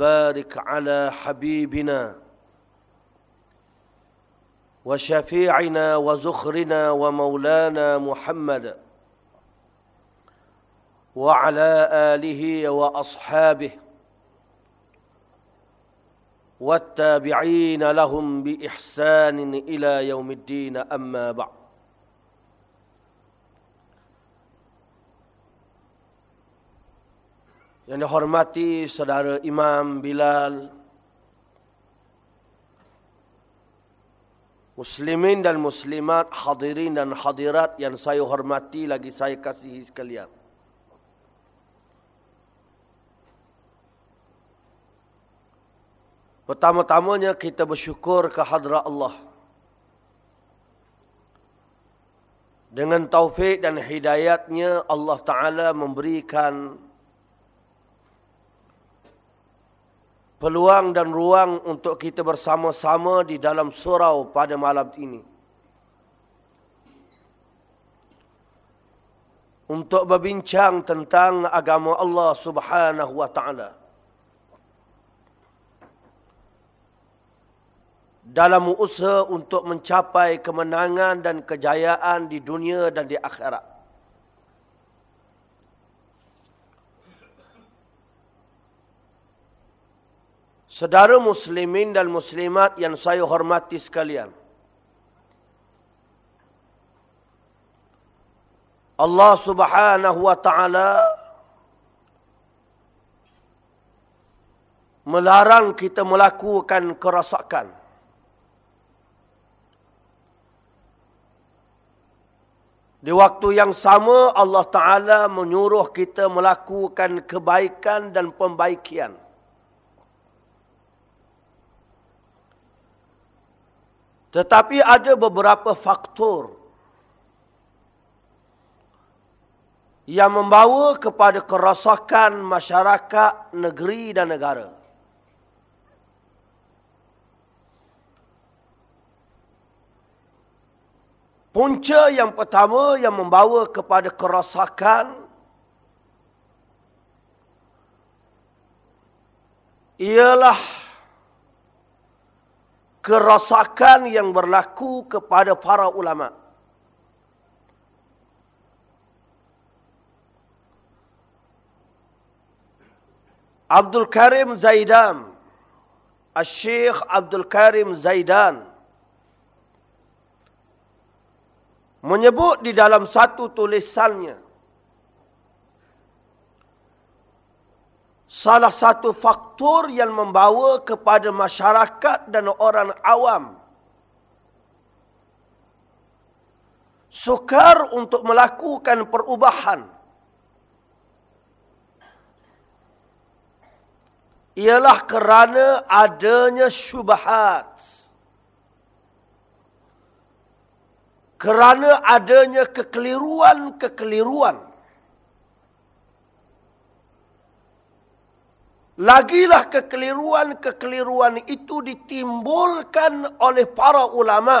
وبارك على حبيبنا وشفيعنا وزخرنا ومولانا محمد وعلى آله وأصحابه والتابعين لهم بإحسان إلى يوم الدين. أما بعد. Yang dihormati saudara Imam Bilal Muslimin dan muslimat, hadirin dan hadirat yang saya hormati lagi saya kasihi sekalian. Pertama-tamanya kita bersyukur ke hadrat Allah. Dengan taufik dan hidayatnya Allah Ta'ala memberikan peluang dan ruang untuk kita bersama-sama di dalam surau pada malam ini. Untuk berbincang tentang agama Allah Subhanahu wa taala. Dalam usaha untuk mencapai kemenangan dan kejayaan di dunia dan di akhirat. Saudara muslimin dan muslimat yang saya hormati sekalian. Allah Subhanahu wa taala melarang kita melakukan kerosakan. Di waktu yang sama Allah Taala menyuruh kita melakukan kebaikan dan pembaikian. Tetapi ada beberapa faktor yang membawa kepada kerosakan masyarakat, negeri dan negara. Punca yang pertama yang membawa kepada kerosakan ialah kerosakan yang berlaku kepada para ulama. Abdul Karim Zaidan, Al-Syekh Abdul Karim Zaidan menyebut di dalam satu tulisannya salah satu faktor yang membawa kepada masyarakat dan orang awam sukar untuk melakukan perubahan ialah kerana adanya syubhat. Kerana adanya kekeliruan-kekeliruan Lagilah kekeliruan-kekeliruan itu ditimbulkan oleh para ulama.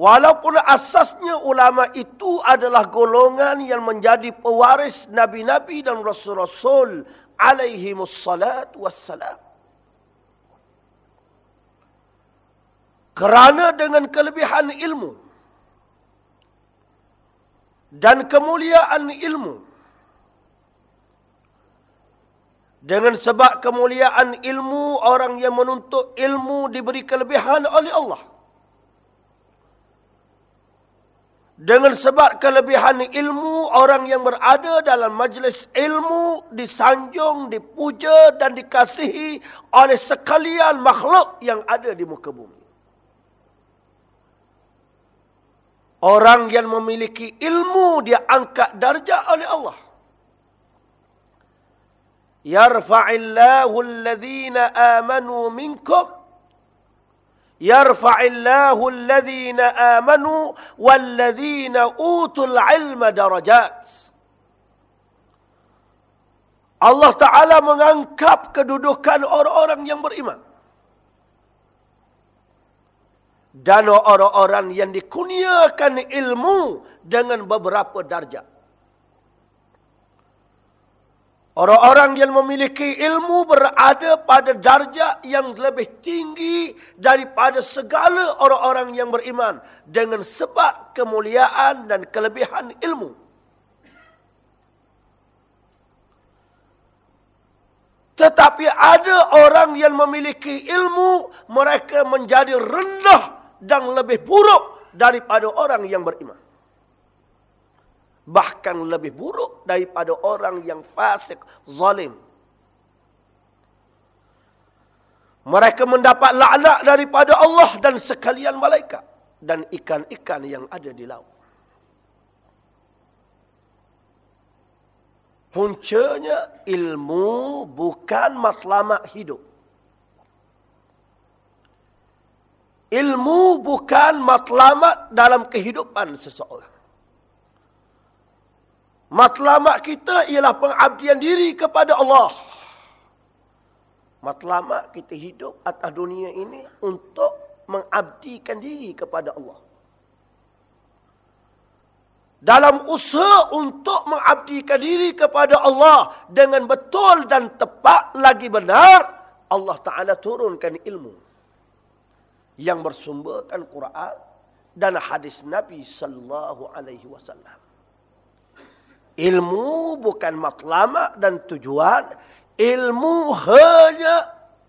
Walaupun asasnya ulama itu adalah golongan yang menjadi pewaris nabi-nabi dan rasul-rasul alaihi wassalat wassalam. Kerana dengan kelebihan ilmu dan kemuliaan ilmu. Dengan sebab kemuliaan ilmu, orang yang menuntut ilmu diberi kelebihan oleh Allah. Dengan sebab kelebihan ilmu, orang yang berada dalam majlis ilmu disanjung, dipuja dan dikasihi oleh sekalian makhluk yang ada di muka bumi. Orang yang memiliki ilmu dia angkat darjah oleh Allah. Yarfa'illahu alladhina amanu minkum Yarfa'illahu alladhina amanu walladhina utul ilma darajat. Allah Ta'ala mengangkat kedudukan orang-orang yang beriman dan orang-orang yang dikurniakan ilmu dengan beberapa darjah. Orang-orang yang memiliki ilmu berada pada darjah yang lebih tinggi daripada segala orang-orang yang beriman dengan sebab kemuliaan dan kelebihan ilmu. Tetapi ada orang yang memiliki ilmu, mereka menjadi rendah dan lebih buruk daripada orang yang beriman bahkan lebih buruk daripada orang yang fasik, zalim. Mereka mendapat laknat daripada Allah dan sekalian malaikat dan ikan-ikan yang ada di laut. Puncanya ilmu bukan matlamat hidup. Ilmu bukan matlamat dalam kehidupan seseorang. Matlamat kita ialah pengabdian diri kepada Allah. Matlamat kita hidup atas dunia ini untuk mengabdikan diri kepada Allah. Dalam usaha untuk mengabdikan diri kepada Allah dengan betul dan tepat lagi benar, Allah Ta'ala turunkan ilmu yang bersumberkan Quran dan hadis Nabi Sallallahu Alaihi Wasallam. Ilmu bukan matlamat dan tujuan. Ilmu hanya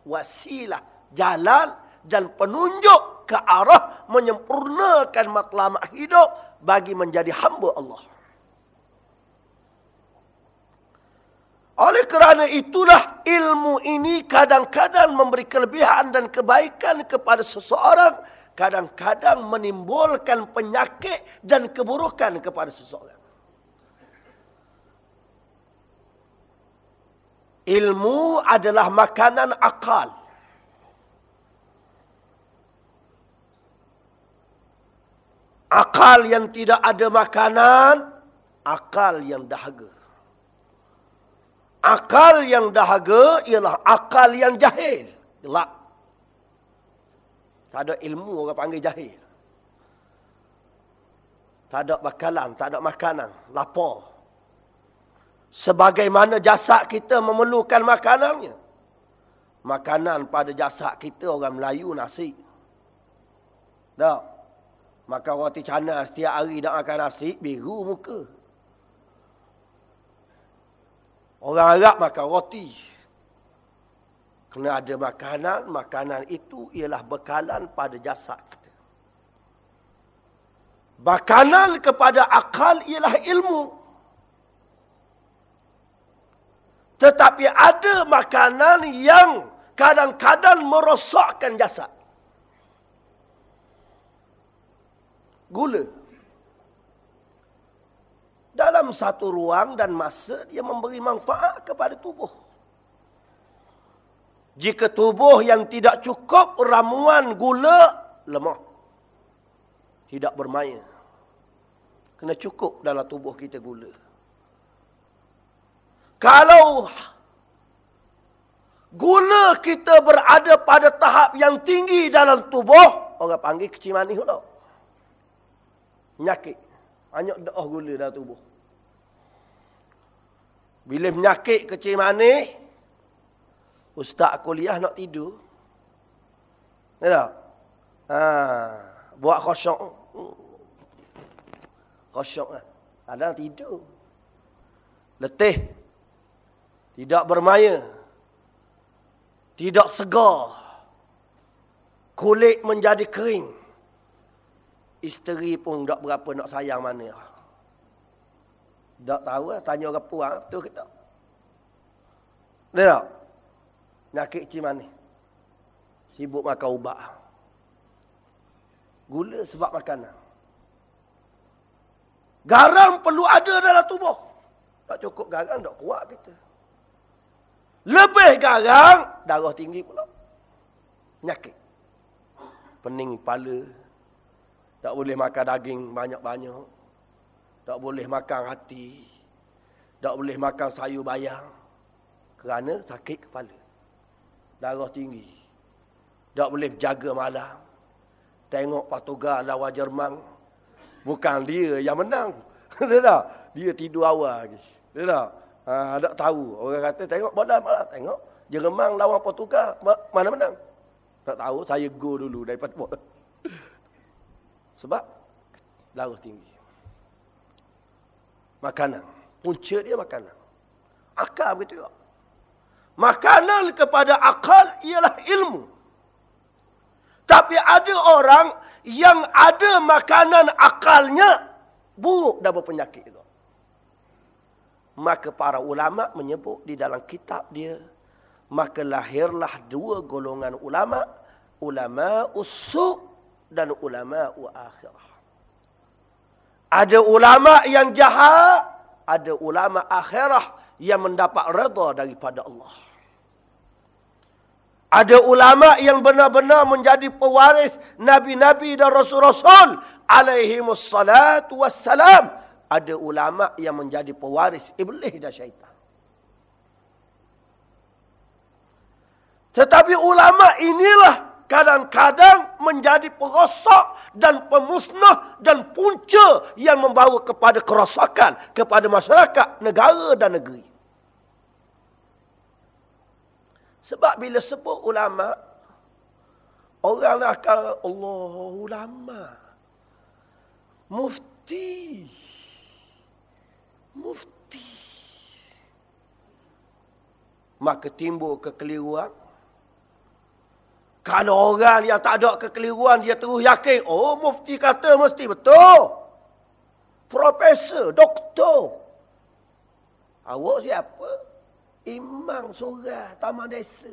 wasilah, jalan dan penunjuk ke arah menyempurnakan matlamat hidup bagi menjadi hamba Allah. Oleh kerana itulah ilmu ini kadang-kadang memberi kelebihan dan kebaikan kepada seseorang. Kadang-kadang menimbulkan penyakit dan keburukan kepada seseorang. Ilmu adalah makanan akal. Akal yang tidak ada makanan, akal yang dahaga. Akal yang dahaga ialah akal yang jahil. Gelap. Tak ada ilmu orang panggil jahil. Tak ada bakalan, tak ada makanan, lapar. Sebagaimana jasad kita memerlukan makanannya. Makanan pada jasad kita orang Melayu nasi. Tak. Makan roti canai setiap hari nak makan nasi, biru muka. Orang Arab makan roti. Kena ada makanan, makanan itu ialah bekalan pada jasad kita. Makanan kepada akal ialah ilmu. Tetapi ada makanan yang kadang-kadang merosakkan jasad. Gula. Dalam satu ruang dan masa dia memberi manfaat kepada tubuh. Jika tubuh yang tidak cukup ramuan gula lemah. Tidak bermaya. Kena cukup dalam tubuh kita gula. Kalau gula kita berada pada tahap yang tinggi dalam tubuh, orang panggil kecil manis pula. Penyakit. Banyak doa gula dalam tubuh. Bila penyakit kecil manis, ustaz kuliah nak tidur. Ya tak? Ha, buat kosong. Kosong lah. Ada tidur. Letih. Tidak bermaya. Tidak segar. Kulit menjadi kering. Isteri pun tak berapa nak sayang mana. Tak tahu lah. Tanya orang puan. Betul ke tak? Dia tak? Nyakit cik mana? Sibuk makan ubat. Gula sebab makanan. Garam perlu ada dalam tubuh. Tak cukup garam, tak kuat kita. Lebih garang, darah tinggi pula. Penyakit. Pening kepala. Tak boleh makan daging banyak-banyak. Tak boleh makan hati. Tak boleh makan sayur bayang. Kerana sakit kepala. Darah tinggi. Tak boleh jaga malam. Tengok Portugal lawan Jerman. Bukan dia yang menang. Dia tak? Dia tidur awal lagi. Dia tak? Ha, tak tahu. Orang kata tengok bola malah tengok. Jerman lawan Portugal. Mana menang? Tak tahu. Saya go dulu daripada bola. Sebab darah tinggi. Makanan. Punca dia makanan. Akal begitu juga. Makanan kepada akal ialah ilmu. Tapi ada orang yang ada makanan akalnya buruk dan berpenyakit itu maka para ulama menyebut di dalam kitab dia maka lahirlah dua golongan ulama ulama usuk dan ulama akhirah ada ulama yang jahat ada ulama akhirah yang mendapat redha daripada Allah ada ulama yang benar-benar menjadi pewaris nabi-nabi dan rasul-rasul alaihi wassalatu wassalam ada ulama yang menjadi pewaris iblis dan syaitan. Tetapi ulama inilah kadang-kadang menjadi perosak dan pemusnah dan punca yang membawa kepada kerosakan kepada masyarakat, negara dan negeri. Sebab bila sebut ulama, orang akan Allah ulama. Mufti mufti. Maka timbul kekeliruan. Kalau orang yang tak ada kekeliruan, dia terus yakin. Oh, mufti kata mesti betul. Profesor, doktor. Awak siapa? Imam surah Taman Desa.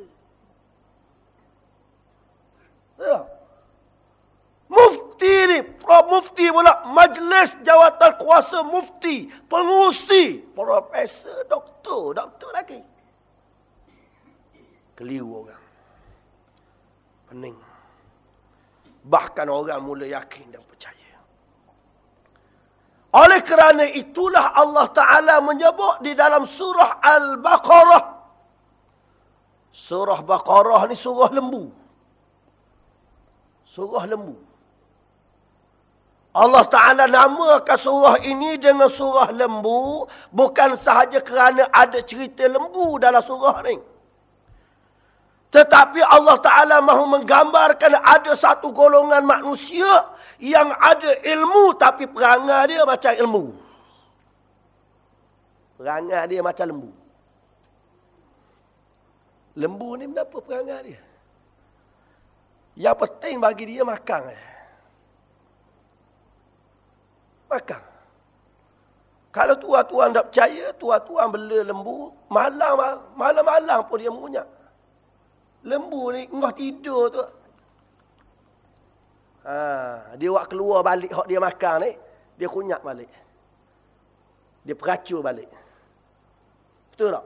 Ya. Mufti ni, Mufti pula, Majlis Jawatan Kuasa Mufti, pengusi, Profesor, Doktor, Doktor lagi. Keliru orang. Pening. Bahkan orang mula yakin dan percaya. Oleh kerana itulah Allah Ta'ala menyebut di dalam surah Al-Baqarah. Surah Baqarah ni surah lembu. Surah lembu. Allah Ta'ala namakan surah ini dengan surah lembu. Bukan sahaja kerana ada cerita lembu dalam surah ini. Tetapi Allah Ta'ala mahu menggambarkan ada satu golongan manusia yang ada ilmu tapi perangai dia macam ilmu. Perangai dia macam lembu. Lembu ni kenapa perangai dia? Yang penting bagi dia makan. Eh. Makan. Kalau tuan-tuan tak percaya, tuan-tuan bela lembu, malam malam-malam pun dia mengunyak. Lembu ni engah tidur tu. Ha, dia buat keluar balik hak dia makan ni, dia kunyak balik. Dia peracur balik. Betul tak?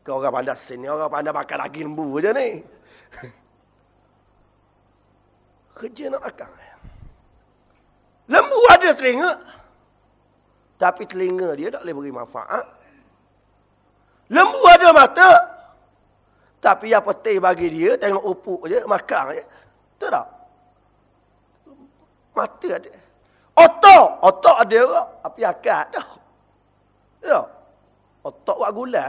Kau orang pandai sini, orang pandai makan lagi lembu je ni. Kerja nak makan. Lembu ada telinga. Tapi telinga dia tak boleh beri manfaat. Lembu ada mata. Tapi yang penting bagi dia, tengok upuk je, makan je. Betul tak? Mata ada. Otak. Otak ada tak? Tapi akad tak. Ya. Otak buat gula.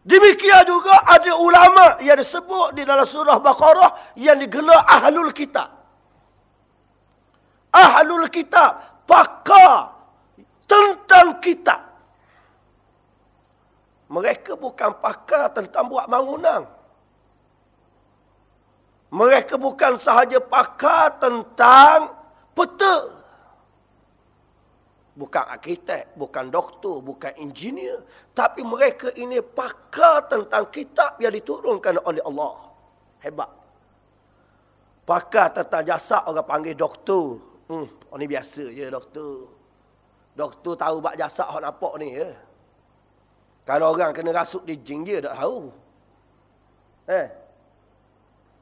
Demikian juga ada ulama yang disebut di dalam surah Baqarah yang digelar Ahlul Kitab ahlul kitab pakar tentang kitab mereka bukan pakar tentang buat bangunan. Mereka bukan sahaja pakar tentang peta. Bukan arkitek bukan doktor bukan engineer. Tapi mereka ini pakar tentang kitab yang diturunkan oleh Allah. Hebat. Pakar tentang jasa orang panggil doktor. Hmm, oh ni biasa je doktor. Doktor tahu bak jasad hok nampak ni ya. Kalau orang kena rasuk di jing dia tak tahu. Eh.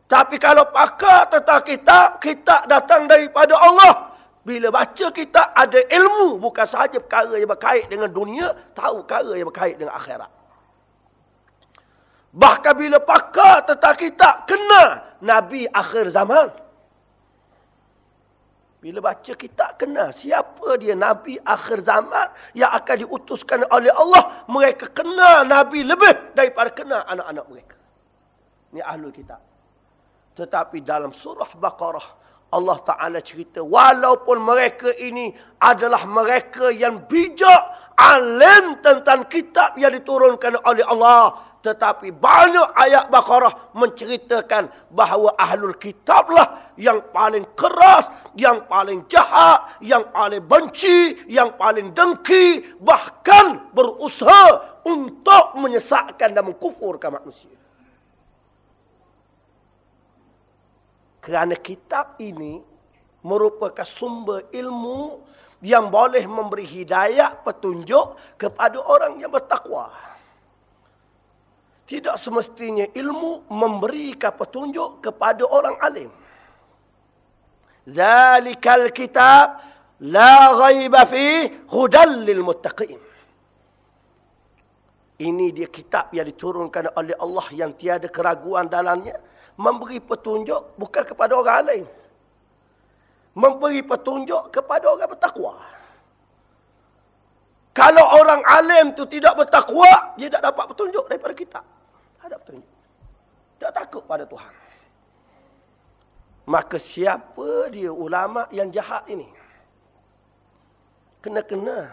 Tapi kalau pakar tentang kitab, kitab datang daripada Allah. Bila baca kitab ada ilmu bukan sahaja perkara yang berkait dengan dunia, tahu perkara yang berkait dengan akhirat. Bahkan bila pakar tentang kitab kena Nabi akhir zaman. Bila baca kita kenal siapa dia Nabi akhir zaman yang akan diutuskan oleh Allah. Mereka kenal Nabi lebih daripada kenal anak-anak mereka. Ini ahlul kitab. Tetapi dalam surah Baqarah Allah Ta'ala cerita walaupun mereka ini adalah mereka yang bijak alim tentang kitab yang diturunkan oleh Allah tetapi banyak ayat Baqarah menceritakan bahawa ahlul kitablah yang paling keras, yang paling jahat, yang paling benci, yang paling dengki, bahkan berusaha untuk menyesatkan dan mengkufurkan manusia. Kerana kitab ini merupakan sumber ilmu yang boleh memberi hidayah petunjuk kepada orang yang bertakwa. Tidak semestinya ilmu memberikan petunjuk kepada orang alim. Zalikal kitab la ghaiba fi hudal lil muttaqin. Ini dia kitab yang diturunkan oleh Allah yang tiada keraguan dalamnya. Memberi petunjuk bukan kepada orang lain. Memberi petunjuk kepada orang bertakwa. Kalau orang alim tu tidak bertakwa, dia tak dapat petunjuk daripada kitab ada petunjuk. Tak takut pada Tuhan. Maka siapa dia ulama yang jahat ini? Kena-kena.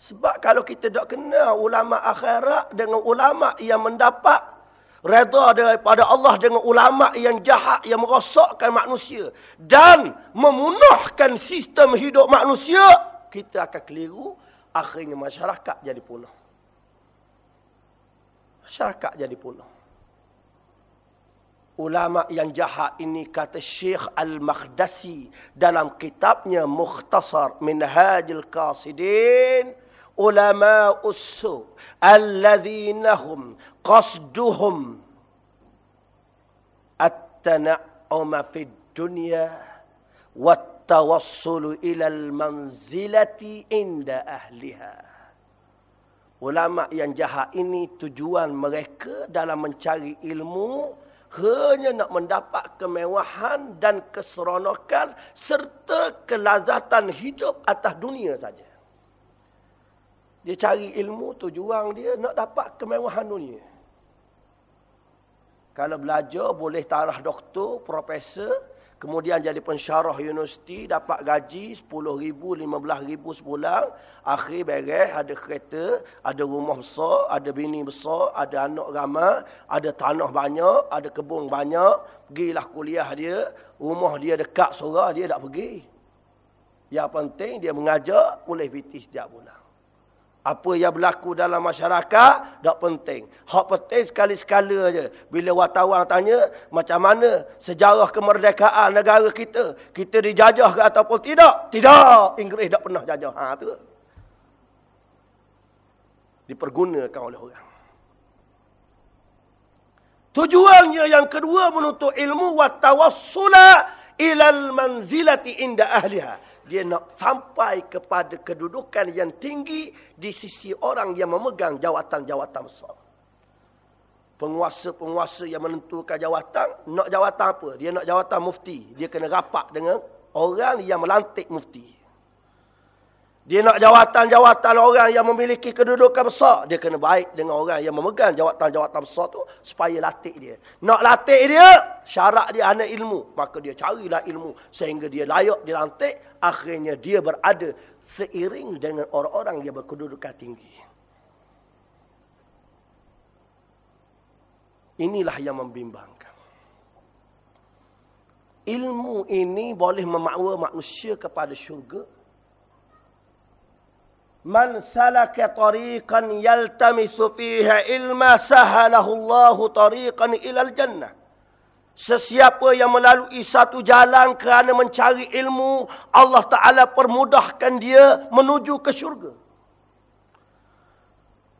Sebab kalau kita tak kenal ulama akhirat dengan ulama yang mendapat reda daripada Allah dengan ulama yang jahat yang merosakkan manusia dan memunahkan sistem hidup manusia, kita akan keliru akhirnya masyarakat jadi punah masyarakat jadi punah. Ulama yang jahat ini kata Syekh Al-Makhdasi dalam kitabnya Mukhtasar Minhajul Qasidin ulama usu alladhina hum qasduhum at-tana'uma fid dunya wat-tawassul ila al-manzilati inda ahliha Ulama yang jahat ini tujuan mereka dalam mencari ilmu hanya nak mendapat kemewahan dan keseronokan serta kelazatan hidup atas dunia saja. Dia cari ilmu tujuan dia nak dapat kemewahan dunia. Kalau belajar boleh tarah doktor, profesor, Kemudian jadi pensyarah universiti, dapat gaji RM10,000, RM15,000 sebulan. Akhir beres, ada kereta, ada rumah besar, ada bini besar, ada anak ramai, ada tanah banyak, ada kebun banyak. Pergilah kuliah dia, rumah dia dekat surah, dia tak pergi. Yang penting dia mengajar, boleh piti setiap bulan. Apa yang berlaku dalam masyarakat, tak penting. Hak penting sekali-sekala je. Bila wartawan tanya, macam mana sejarah kemerdekaan negara kita? Kita dijajah ke ataupun tidak? Tidak. Inggeris tak pernah jajah. Ha, tu. Dipergunakan oleh orang. Tujuannya yang kedua menuntut ilmu wa tawassula ilal manzilati inda ahliha dia nak sampai kepada kedudukan yang tinggi di sisi orang yang memegang jawatan-jawatan besar. Penguasa-penguasa yang menentukan jawatan, nak jawatan apa? Dia nak jawatan mufti. Dia kena rapat dengan orang yang melantik mufti. Dia nak jawatan-jawatan orang yang memiliki kedudukan besar. Dia kena baik dengan orang yang memegang jawatan-jawatan besar tu supaya latih dia. Nak latih dia, syarat dia ada ilmu. Maka dia carilah ilmu sehingga dia layak dilantik. Akhirnya dia berada seiring dengan orang-orang yang berkedudukan tinggi. Inilah yang membimbangkan. Ilmu ini boleh memakwa manusia kepada syurga Man salaka tariqan yaltamisu fiha ilma sahalahu Allah tariqan ilal jannah. Sesiapa yang melalui satu jalan kerana mencari ilmu, Allah Ta'ala permudahkan dia menuju ke syurga.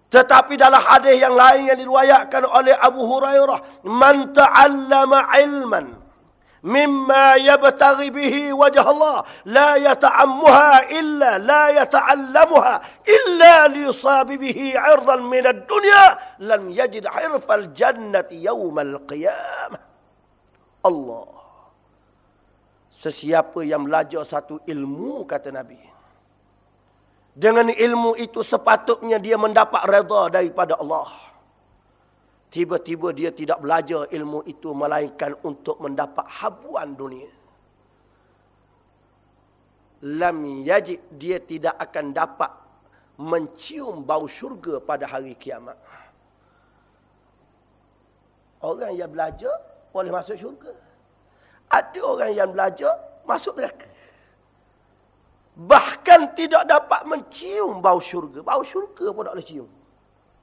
Tetapi dalam hadis yang lain yang diruayatkan oleh Abu Hurairah, Man ta'allama ilman, مما يبتغي به وجه الله لا يتعمها إلا لا يتعلمها إلا ليصاب به عرضا من الدنيا لن يجد عرف الجنة يوم القيامة الله Sesiapa yang belajar satu ilmu, kata Nabi. Dengan ilmu itu sepatutnya dia mendapat reda daripada Allah. Tiba-tiba dia tidak belajar ilmu itu melainkan untuk mendapat habuan dunia. Lam yajib dia tidak akan dapat mencium bau syurga pada hari kiamat. Orang yang belajar boleh masuk syurga. Ada orang yang belajar masuk neraka. Bahkan tidak dapat mencium bau syurga. Bau syurga pun tak boleh cium.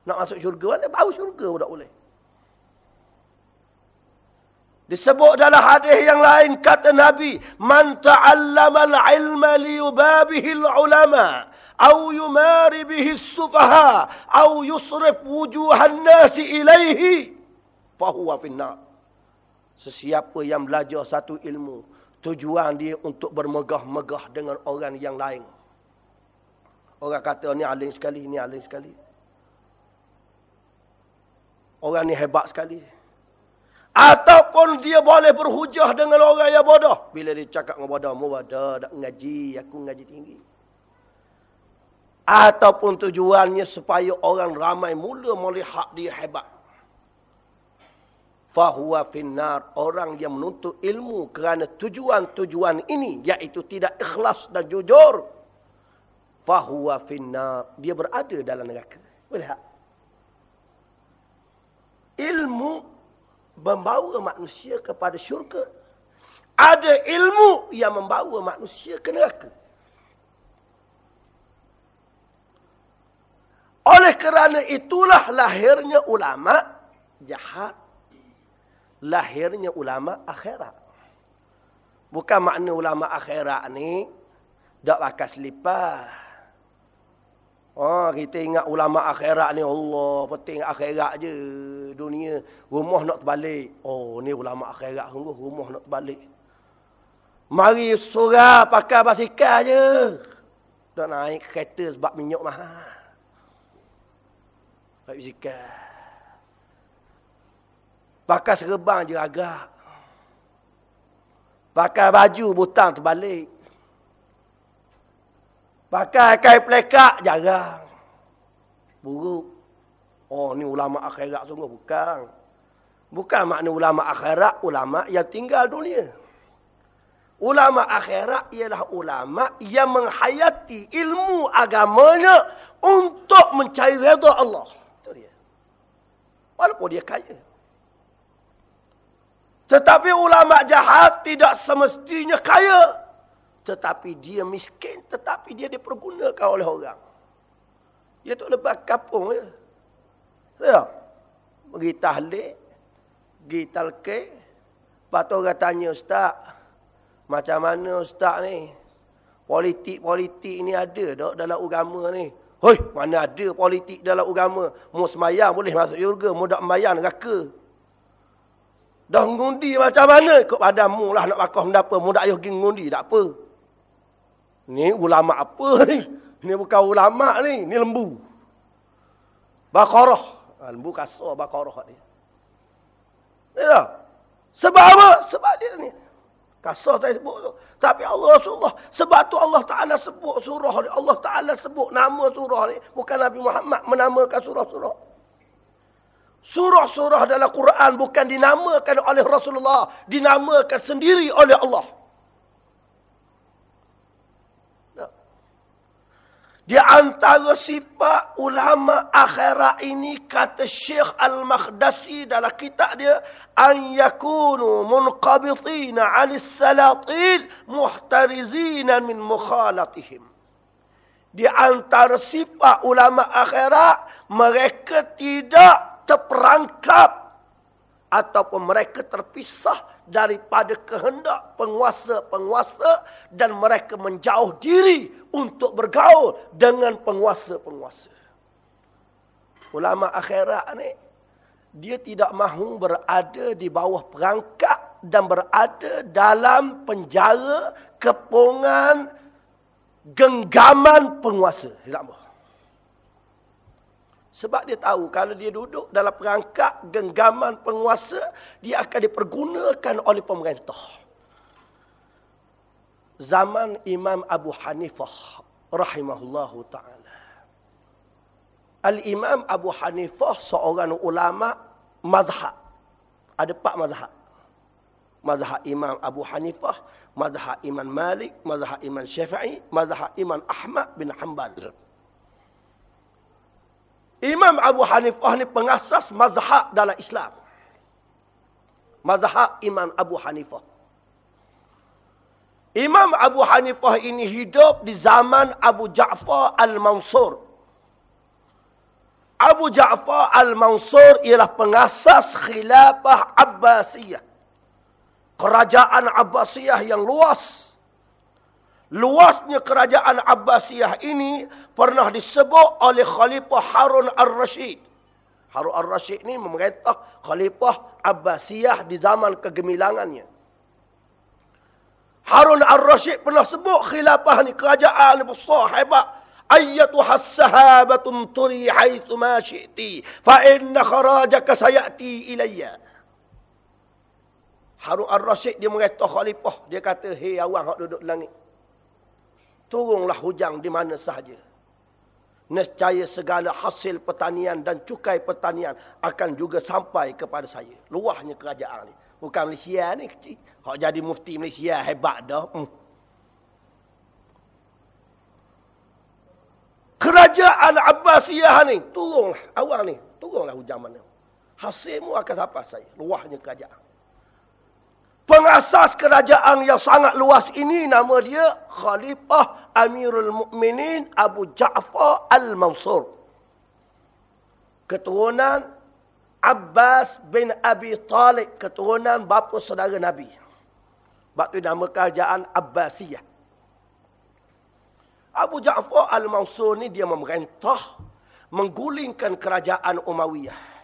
Nak masuk syurga mana? Bau syurga pun tak boleh. Disebut dalam hadis yang lain kata Nabi, "Man ta'allama al-'ilma liyubabihi al-'ulama aw yumari bihi as-sufaha aw yusrif wujuhan nasi ilaihi fa huwa finnar." Sesiapa yang belajar satu ilmu, tujuan dia untuk bermegah-megah dengan orang yang lain. Orang kata ni alim sekali, ni alim sekali. Orang ni hebat sekali. Ataupun dia boleh berhujah dengan orang yang bodoh. Bila dia cakap dengan bodoh, mu bodoh, tak ngaji, aku ngaji tinggi. Ataupun tujuannya supaya orang ramai mula melihat dia hebat. Fahuwa finnar, orang yang menuntut ilmu kerana tujuan-tujuan ini, iaitu tidak ikhlas dan jujur. Fahuwa finnar, dia berada dalam neraka. Lihat. Ilmu membawa manusia kepada syurga. Ada ilmu yang membawa manusia ke neraka. Oleh kerana itulah lahirnya ulama jahat. Lahirnya ulama akhirat. Bukan makna ulama akhirat ni tak pakai selipar. Oh, kita ingat ulama akhirat ni Allah, penting akhirat je dunia. Rumah nak terbalik. Oh, ni ulama akhirat sungguh rumah nak terbalik. Mari surah pakai basikal je. Tak naik kereta sebab minyak mahal. Pakai basikal. Pakai serban je agak. Pakai baju butang terbalik. Pakai kain plekak jarang. Buruk. Oh ni ulama akhirat sungguh bukan. Bukan makna ulama akhirat ulama yang tinggal dunia. Ulama akhirat ialah ulama yang menghayati ilmu agamanya untuk mencari redha Allah. Itu dia. Walaupun dia kaya. Tetapi ulama jahat tidak semestinya kaya tetapi dia miskin, tetapi dia dipergunakan oleh orang. Dia tu lepas kapung je. Ya. Pergi tahlil, pergi talqih. Lepas tu orang tanya ustaz, macam mana ustaz ni? Politik-politik ni ada tak dalam agama ni? Hoi, mana ada politik dalam agama? Mu semayang boleh masuk syurga, mu tak sembahyang neraka. Dah ngundi macam mana? Kok padamu lah nak bakal mendapat. Mu tak payah pergi ngundi, tak apa. Ni ulama apa ni? Ni bukan ulama ni, ni lembu. Baqarah. Ha, lembu kasar baqarah ni. Ya. Sebab apa? Sebab dia ni. Kasar saya sebut tu. Tapi Allah Rasulullah. Sebab tu Allah Ta'ala sebut surah ni. Allah Ta'ala sebut nama surah ni. Bukan Nabi Muhammad menamakan surah-surah. Surah-surah dalam Quran bukan dinamakan oleh Rasulullah. Dinamakan sendiri oleh Allah. Di antara sifat ulama akhirat ini kata Syekh Al-Makhdasi dalam kitab dia an yakunu munqabitina 'anis salatil muhtarizina min mukhalatihim. Di antara sifat ulama akhirat mereka tidak terperangkap ataupun mereka terpisah daripada kehendak penguasa-penguasa dan mereka menjauh diri untuk bergaul dengan penguasa-penguasa. Ulama akhirat ni dia tidak mahu berada di bawah perangkap dan berada dalam penjara kepungan genggaman penguasa. Tak mahu. Sebab dia tahu kalau dia duduk dalam perangkap genggaman penguasa, dia akan dipergunakan oleh pemerintah. zaman Imam Abu Hanifah rahimahullahu taala. Al-Imam Abu Hanifah seorang ulama mazhab. Ada empat mazhab. Mazhab Imam Abu Hanifah, mazhab Imam Malik, mazhab Imam Syafi'i, mazhab Imam Ahmad bin Hanbal. Imam Abu Hanifah ni pengasas mazhab dalam Islam. Mazhab Imam Abu Hanifah. Imam Abu Hanifah ini hidup di zaman Abu Ja'far Al-Mansur. Abu Ja'far Al-Mansur ialah pengasas khilafah Abbasiyah. Kerajaan Abbasiyah yang luas. Luasnya kerajaan Abbasiyah ini pernah disebut oleh Khalifah Harun Ar-Rashid. Harun Ar-Rashid ini memerintah Khalifah Abbasiyah di zaman kegemilangannya. Harun Ar-Rashid pernah sebut khilafah ni kerajaan besar hebat. Ayatu has-sahabatun turi haitsu ma syi'ti fa inna kharajaka sayati ilayya. Harun Ar-Rashid dia mengata khalifah, dia kata, "Hei awang hak duduk langit. Turunlah hujan di mana sahaja. Nescaya segala hasil pertanian dan cukai pertanian akan juga sampai kepada saya. Luahnya kerajaan ni. Bukan Malaysia ni kecil. Hak jadi mufti Malaysia hebat dah. Hmm. Kerajaan Abbasiyah ni turunlah awal ni, turunlah hujan mana. Hasilmu akan sampai saya, luahnya kerajaan. Pengasas kerajaan yang sangat luas ini nama dia Khalifah Amirul Mukminin Abu Ja'far Al-Mansur. Keturunan Abbas bin Abi Talib, keturunan bapa saudara Nabi. Sebab itu nama kerajaan Abbasiyah. Abu Ja'far Al-Mansur ni dia memerintah menggulingkan kerajaan Umayyah.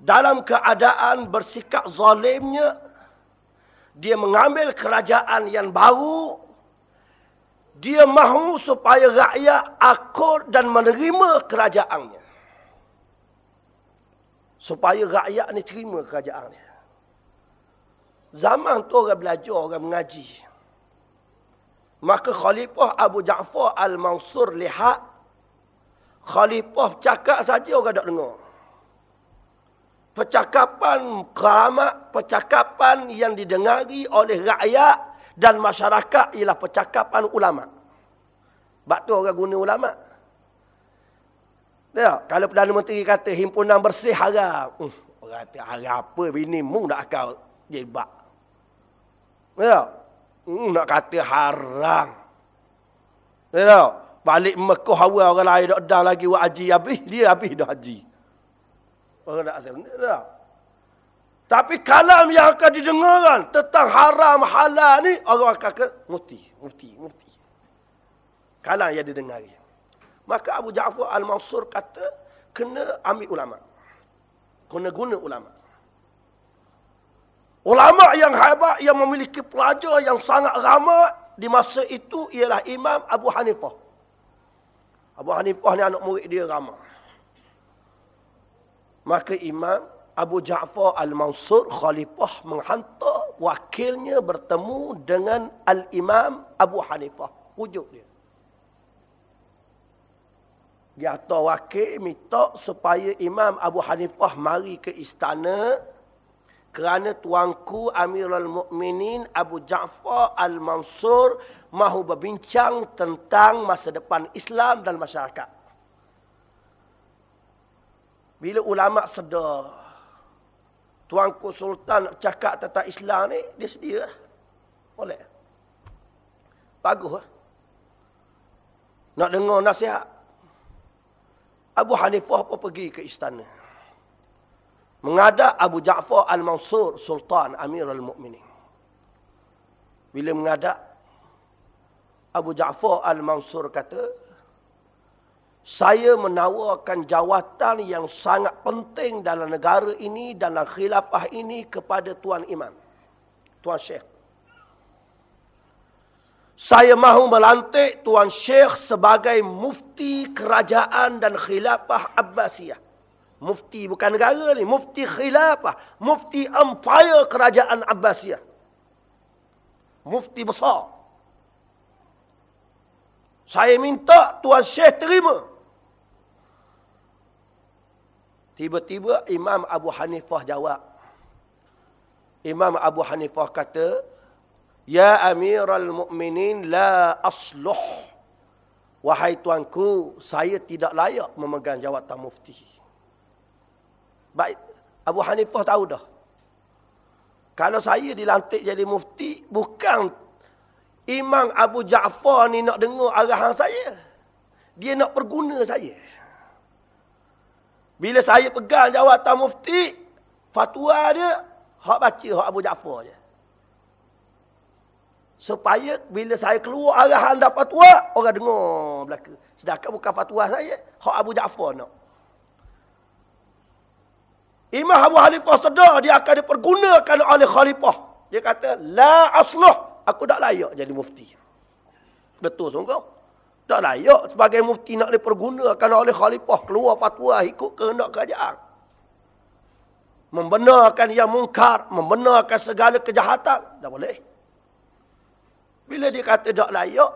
Dalam keadaan bersikap zalimnya, dia mengambil kerajaan yang baru. Dia mahu supaya rakyat akur dan menerima kerajaannya supaya rakyat ni terima kerajaan ni. Zaman tu orang belajar, orang mengaji. Maka Khalifah Abu Ja'far Al-Mansur lihat Khalifah cakap saja orang tak dengar. Percakapan keramat, percakapan yang didengari oleh rakyat dan masyarakat ialah percakapan ulama. Sebab tu orang guna ulama. Ya, kalau Perdana Menteri kata himpunan bersih haram. Uh, orang kata haram apa bini mu nak kau jilbab. Ya. Uh, nak kata haram. Ya. Balik Mekah awal orang lain dah lagi buat haji habis. Dia habis dah haji. Orang tak asal. Ya. Tapi kalam yang akan didengarkan tentang haram halal ni. Orang akan kata mufti, mufti, mufti. Kalam yang didengarkan. Maka Abu Ja'far Al-Mansur kata, kena ambil ulama. Kena guna ulama. Ulama yang hebat, yang memiliki pelajar yang sangat ramai di masa itu ialah Imam Abu Hanifah. Abu Hanifah ni anak murid dia ramai. Maka Imam Abu Ja'far Al-Mansur Khalifah menghantar wakilnya bertemu dengan Al-Imam Abu Hanifah. Wujud dia. Dia atau wakil minta supaya Imam Abu Hanifah mari ke istana kerana tuanku Amirul Mukminin Abu Ja'far Al-Mansur mahu berbincang tentang masa depan Islam dan masyarakat. Bila ulama sedar tuanku sultan cakap tentang Islam ni, dia sedia. Boleh. Bagus. Nak dengar nasihat. Abu Hanifah pun pergi ke istana. Mengadap Abu Ja'far Al-Mansur, Sultan Amir Al-Mu'minin. Bila mengadap, Abu Ja'far Al-Mansur kata, saya menawarkan jawatan yang sangat penting dalam negara ini, dalam khilafah ini kepada Tuan Imam. Tuan Syekh. Saya mahu melantik Tuan Syekh sebagai mufti kerajaan dan khilafah Abbasiyah. Mufti bukan negara ni, mufti khilafah, mufti empire kerajaan Abbasiyah. Mufti besar. Saya minta Tuan Syekh terima. Tiba-tiba Imam Abu Hanifah jawab. Imam Abu Hanifah kata, Ya Amiral Mukminin la asluh. Wahai tuanku, saya tidak layak memegang jawatan mufti. Baik, Abu Hanifah tahu dah. Kalau saya dilantik jadi mufti, bukan Imam Abu Ja'far ni nak dengar arahan saya. Dia nak perguna saya. Bila saya pegang jawatan mufti, fatwa dia, hak baca hak Abu Ja'far je. Supaya bila saya keluar arahan dapat fatwa, orang dengar belaka. Sedangkan bukan fatwa saya, hak Abu Ja'far nak. Imam Abu Hanifah sedar dia akan dipergunakan oleh khalifah. Dia kata, La aslah, aku tak layak jadi mufti. Betul sungguh. Tak layak sebagai mufti nak dipergunakan oleh khalifah. Keluar fatwa ikut kehendak kerajaan. Membenarkan yang mungkar. Membenarkan segala kejahatan. Tak boleh. Bila dia kata tak layak.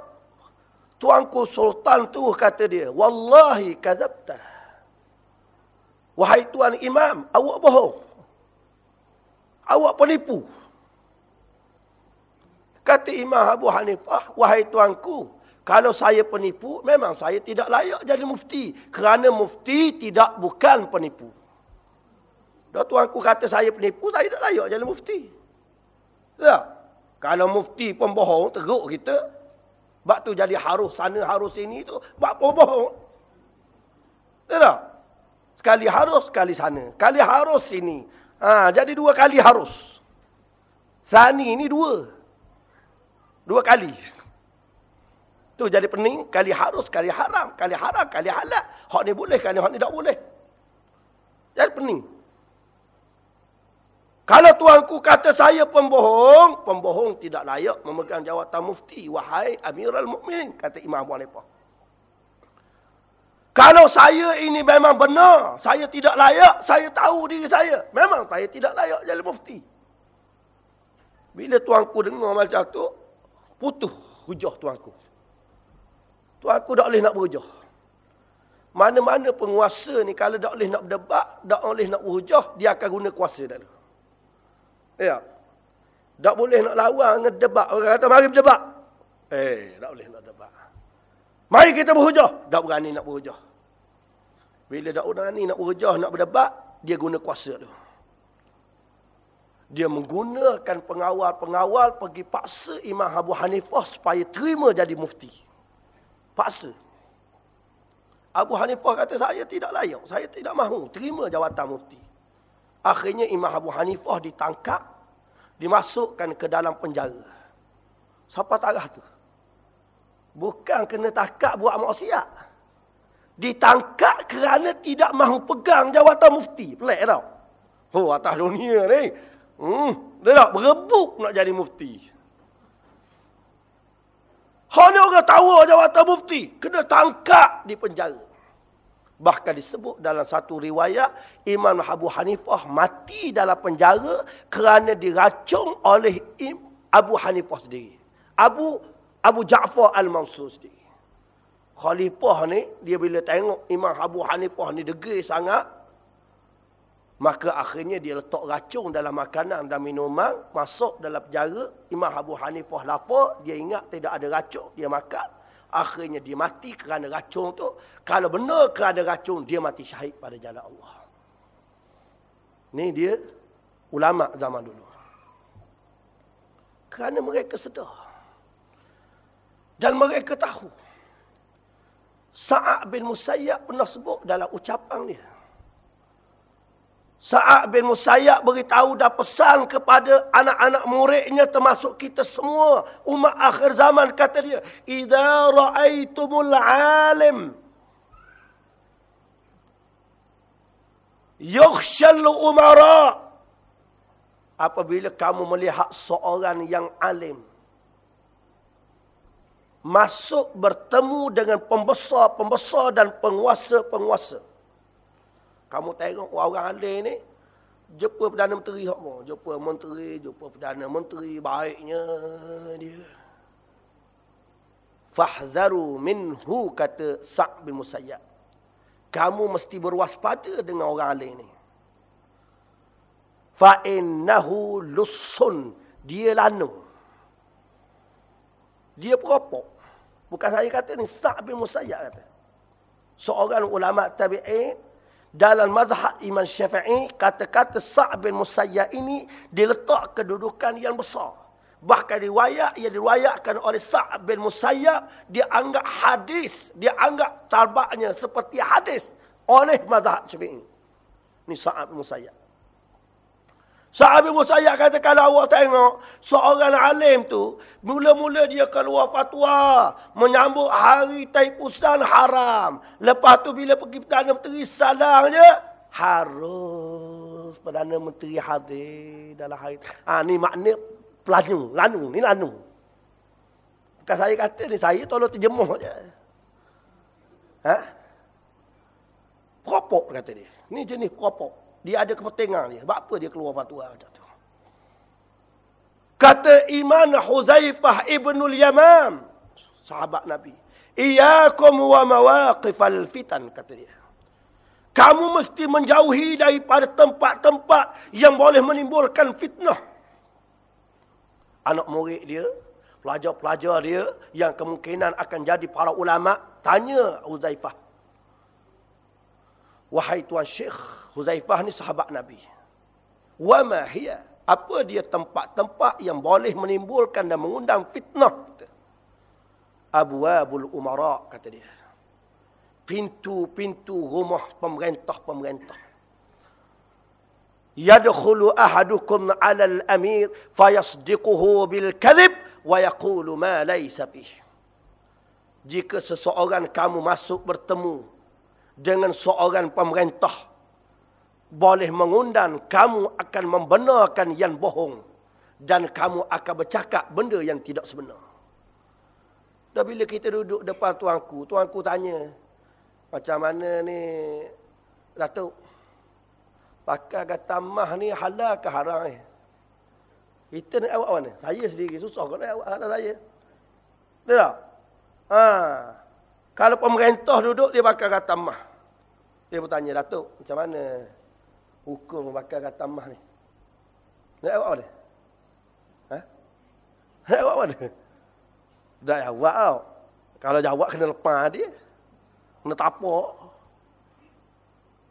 Tuanku sultan tu kata dia. Wallahi kazabtah. Wahai tuan imam, awak bohong. Awak penipu. Kata Imam Abu Hanifah, wahai tuanku, kalau saya penipu, memang saya tidak layak jadi mufti. Kerana mufti tidak bukan penipu. Dan tuanku kata saya penipu, saya tidak layak jadi mufti. Tak? Kalau mufti pun bohong, teruk kita. Sebab tu jadi harus sana, harus sini tu. Sebab pun bohong. Tak? Sekali harus, sekali sana. Kali harus sini. Ha, jadi dua kali harus. Sani ini dua. Dua kali. Tu jadi pening. Kali harus, kali haram. Kali haram, kali halal. Hak ni boleh, kali hak ni tak boleh. Jadi pening. Kalau tuanku kata saya pembohong, pembohong tidak layak memegang jawatan mufti. Wahai Amirul Mukminin kata Imam Abu Hanifah. Kalau saya ini memang benar, saya tidak layak, saya tahu diri saya. Memang saya tidak layak jadi mufti. Bila tuanku dengar macam tu, putus hujah tuanku. Tuanku tak boleh nak berhujah. Mana-mana penguasa ni kalau tak boleh nak berdebat, tak boleh nak berhujah, dia akan guna kuasa dulu. Ya. Tak boleh nak lawan dengan debat. Orang kata mari berdebat. Eh, tak boleh nak debat. Mari kita berhujah. Tak berani nak berhujah. Bila tak berani nak berhujah, nak berdebat, dia guna kuasa tu. Dia menggunakan pengawal-pengawal pergi paksa Imam Abu Hanifah supaya terima jadi mufti. Paksa. Abu Hanifah kata saya tidak layak. Saya tidak mahu terima jawatan mufti. Akhirnya Imam Abu Hanifah ditangkap. Dimasukkan ke dalam penjara. Siapa tarah tu? Bukan kena takap buat maksiat. Ditangkap kerana tidak mahu pegang jawatan mufti. Pelik tau. Oh atas dunia ni. Hmm, dia nak berebut nak jadi mufti. Hanya orang tahu jawatan mufti. Kena tangkap di penjara. Bahkan disebut dalam satu riwayat. Imam Abu Hanifah mati dalam penjara. Kerana diracung oleh Abu Hanifah sendiri. Abu Abu Ja'far Al-Mansur sendiri. Khalifah ni. Dia bila tengok Imam Abu Hanifah ni degil sangat. Maka akhirnya dia letak racun dalam makanan dan minuman. Masuk dalam penjara. Imam Abu Hanifah lapar. Dia ingat tidak ada racun. Dia makan. Akhirnya dia mati kerana racun tu. Kalau benar kerana racun. Dia mati syahid pada jalan Allah. Ni dia ulama zaman dulu. Kerana mereka sedar. Dan mereka tahu. Sa'ad bin Musayyab pernah sebut dalam ucapan dia. Sa'ad bin Musayyab beritahu dan pesan kepada anak-anak muridnya termasuk kita semua. Umat akhir zaman kata dia. Iza ra'aitumul alim. Yukhshal umara. Apabila kamu melihat seorang yang alim. Masuk bertemu dengan pembesar-pembesar dan penguasa-penguasa. Kamu tengok orang alim ni. Jumpa Perdana Menteri jumpa menteri, jumpa Perdana Menteri baiknya dia. Fahdharu minhu kata Sa' bin Musayyab. Kamu mesti berwaspada dengan orang alim ni. Fa innahu lussun, dia lanu. Dia peropok. Bukan saya kata ni, Sa' bin Musayyab kata. Seorang ulama tabi'in dalam mazhab Imam Syafi'i, kata-kata Sa' bin Musayyab ini diletak kedudukan yang besar. Bahkan riwayat yang diriwayatkan oleh Sa' bin Musayyab, dia anggap hadis, dia anggap tarbaknya seperti hadis oleh mazhab Syafi'i. Ini Sa' bin Musayyab. Sa'ad bin Musayyab kata kalau awak tengok seorang alim tu mula-mula dia keluar fatwa menyambut hari Taipusan haram. Lepas tu bila pergi Perdana Menteri salahnya harus Perdana Menteri hadir dalam hari. Ha, ni makna pelanu, lanu, ni lanu. Bukan saya kata ni, saya tolong terjemuh je. Ha? Propok kata dia. Ni jenis propok. Dia ada kepentingan dia. Sebab apa dia keluar fatwa macam tu? Kata Iman Huzaifah ibnul Yamam. Sahabat Nabi. Iyakum wa mawaqifal fitan. Kata dia. Kamu mesti menjauhi daripada tempat-tempat yang boleh menimbulkan fitnah. Anak murid dia, pelajar-pelajar dia yang kemungkinan akan jadi para ulama, tanya Huzaifah. Wahai Tuan Syekh, Huzaifah ni sahabat Nabi. Wa ma hiya? Apa dia tempat-tempat yang boleh menimbulkan dan mengundang fitnah? Abwabul umara kata dia. Pintu-pintu rumah pemerintah-pemerintah. Yadkhulu ahadukum 'ala al-amir fayasdiquhu bil kadhib wa yaqulu ma laysa fihi. Jika seseorang kamu masuk bertemu dengan seorang pemerintah boleh mengundang kamu akan membenarkan yang bohong dan kamu akan bercakap benda yang tidak sebenar. Dan bila kita duduk depan tuanku, tuanku tanya, macam mana ni Datuk? Pakai kata mah ni halal ke haram ni? Kita nak awak mana? Saya sendiri susah kau nak awak atas saya. Betul tak? Ha. Kalau pemerintah duduk, dia pakai kata mah. Dia bertanya, Datuk, macam mana? Hukum bakar kata mah ni. Nak awak mana? Ha? Nak awak mana? Dah jawab tau. Kalau jawab kena lepas dia. Kena tapak.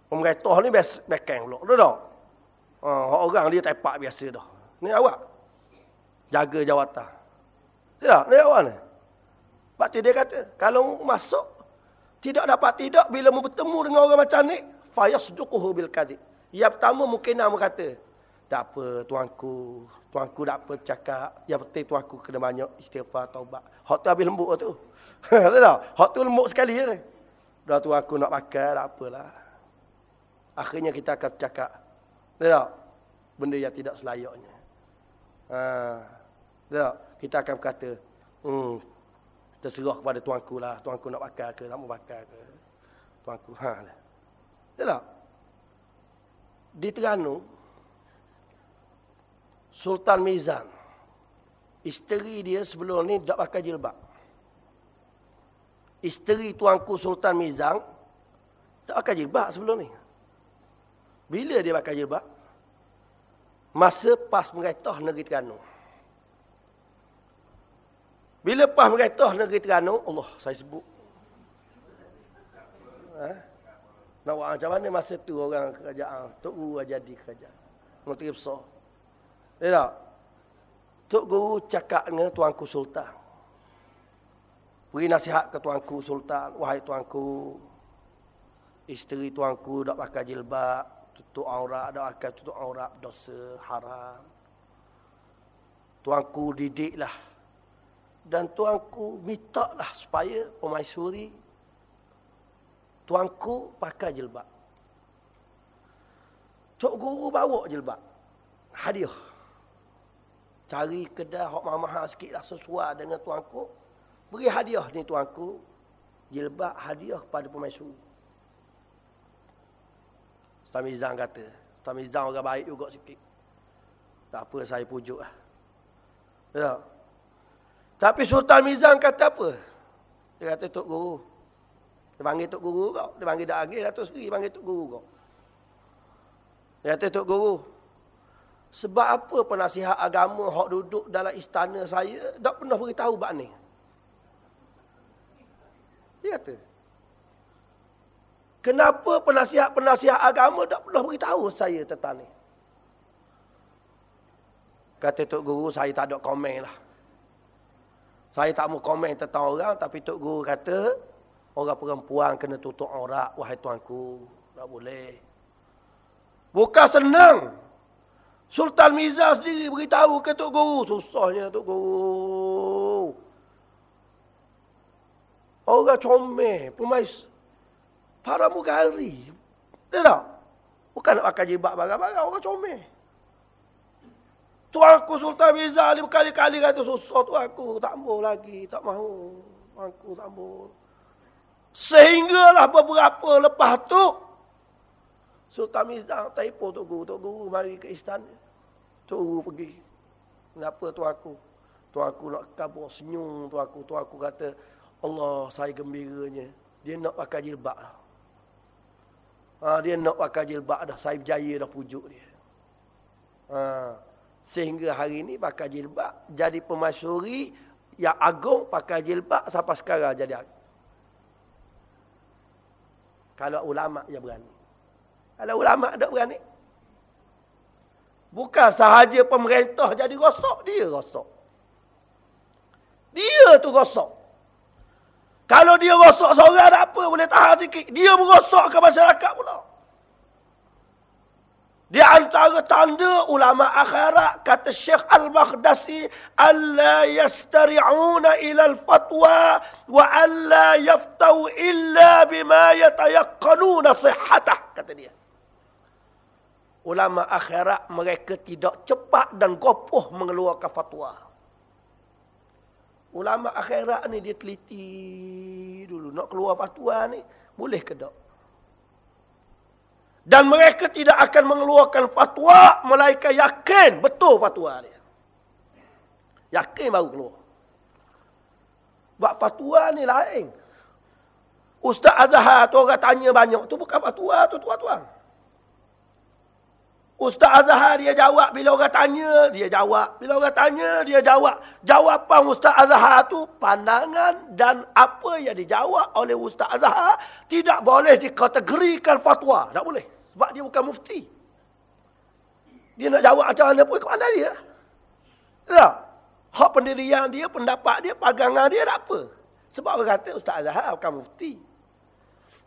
Pemerintah ni bekeng pula. Betul tak? Ha, orang dia tepak biasa dah. Ni awak. Jaga jawatan. Tidak, ni awak ni. Sebab dia kata, kalau masuk, tidak dapat tidak bila bertemu dengan orang macam ni, fayasduquhu bil kadib. Yang pertama mungkin nak berkata, tak apa tuanku, tuanku tak apa cakap. Yang penting tuanku kena banyak istighfar, taubat. Hak tu habis lembut tu. Tahu? Hak tu lembut sekali je. Dah tuanku nak pakai, tak apalah. Akhirnya kita akan cakap. Tahu? Benda yang tidak selayaknya. Ha. Tahu tak? Kita akan berkata, hmm, terserah kepada tuanku lah. Tuanku nak pakai ke, tak mau pakai ke. Tuanku, ha. Tahu tak? Di Terengganu Sultan Mizan isteri dia sebelum ni tak pakai jilbab. Isteri tuanku Sultan Mizan tak pakai jilbab sebelum ni. Bila dia pakai jilbab? Masa pas meretah negeri Terengganu. Bila pas meretah negeri Terengganu Allah saya sebut. Ha? Nak buat macam mana masa tu orang kerajaan. Tok Guru jadi kerajaan. Menteri besar. Ya tak? Tok Guru cakap dengan Tuanku Sultan. Beri nasihat ke Tuanku Sultan. Wahai Tuanku. Isteri Tuanku tak pakai jilbab. Tutup aurat. Tak pakai tutup aurat. Dosa haram. Tuanku didiklah. Dan Tuanku minta lah supaya pemaisuri Tuanku pakai jilbab. Tok guru bawa jilbab. Hadiah. Cari kedai hok mahal-mahal sikit lah sesuai dengan tuanku. Beri hadiah ni tuanku. Jilbab hadiah pada pemaisuri. Samizan kata, Tamizan orang baik juga sikit. Tak apa saya pujuk lah. Ya. Tapi Sultan Mizan kata apa? Dia kata Tok Guru. Dia panggil Tok Guru kau. Dia panggil dah agil Datuk Seri panggil Tok Guru kau. Dia kata Tok Guru. Sebab apa penasihat agama hok duduk dalam istana saya tak pernah beritahu bab ni? Dia kata. Kenapa penasihat-penasihat agama tak pernah beritahu saya tentang ni? Kata Tok Guru, saya tak ada komen lah. Saya tak mau komen tentang orang, tapi Tok Guru kata, orang perempuan kena tutup aurat, wahai tuanku. Tak boleh. Bukan senang. Sultan Miza sendiri beritahu ke Tok Guru. Susahnya Tok Guru. Orang comel, pemais. Para mugari. Dia tak? Bukan nak pakai jibak barang-barang, orang comel. Tuanku Sultan Miza ni berkali-kali kata susah tuanku. Tak mau lagi, tak mahu. Tuanku tak mau. Sehinggalah beberapa lepas tu. Sultan Miza telefon Tok Guru. Tok Guru mari ke istana. Tok Guru pergi. Kenapa tuanku? Tuanku nak kabur senyum tuanku. Tuanku kata, Allah saya gembiranya. Dia nak pakai jilbab dah. Ha, dia nak pakai jilbab dah. Saya berjaya dah pujuk dia. Ha. Sehingga hari ini pakai jilbab jadi pemasyuri yang agung pakai jilbab sampai sekarang jadi agung. Kalau ulama yang berani. Kalau ulama tak berani. Bukan sahaja pemerintah jadi rosok, dia rosok. Dia tu rosok. Kalau dia rosok seorang tak apa, boleh tahan sikit. Dia merosok ke masyarakat pula. Di antara tanda ulama akhirat kata Syekh Al-Baghdasi alla yastari'una ila al-fatwa wa alla yaftau illa bima yatayaqqanuna sihhatah kata dia. Ulama akhirat mereka tidak cepat dan gopoh mengeluarkan fatwa. Ulama akhirat ni dia teliti dulu nak keluar fatwa ni boleh ke tak? Dan mereka tidak akan mengeluarkan fatwa melainkan yakin betul fatwa dia. Yakin baru keluar. Buat fatwa ni lain. Ustaz Azhar tu orang tanya banyak. Tu bukan fatwa tu tuan-tuan. Ustaz Azhar dia jawab bila orang tanya, dia jawab. Bila orang tanya, dia jawab. Jawapan Ustaz Azhar tu pandangan dan apa yang dijawab oleh Ustaz Azhar tidak boleh dikategorikan fatwa. Tak boleh. Sebab dia bukan mufti. Dia nak jawab macam mana pun, ke mana dia? Tak? Hak pendirian dia, pendapat dia, pagangan dia, tak apa. Sebab orang kata Ustaz Azhar bukan mufti.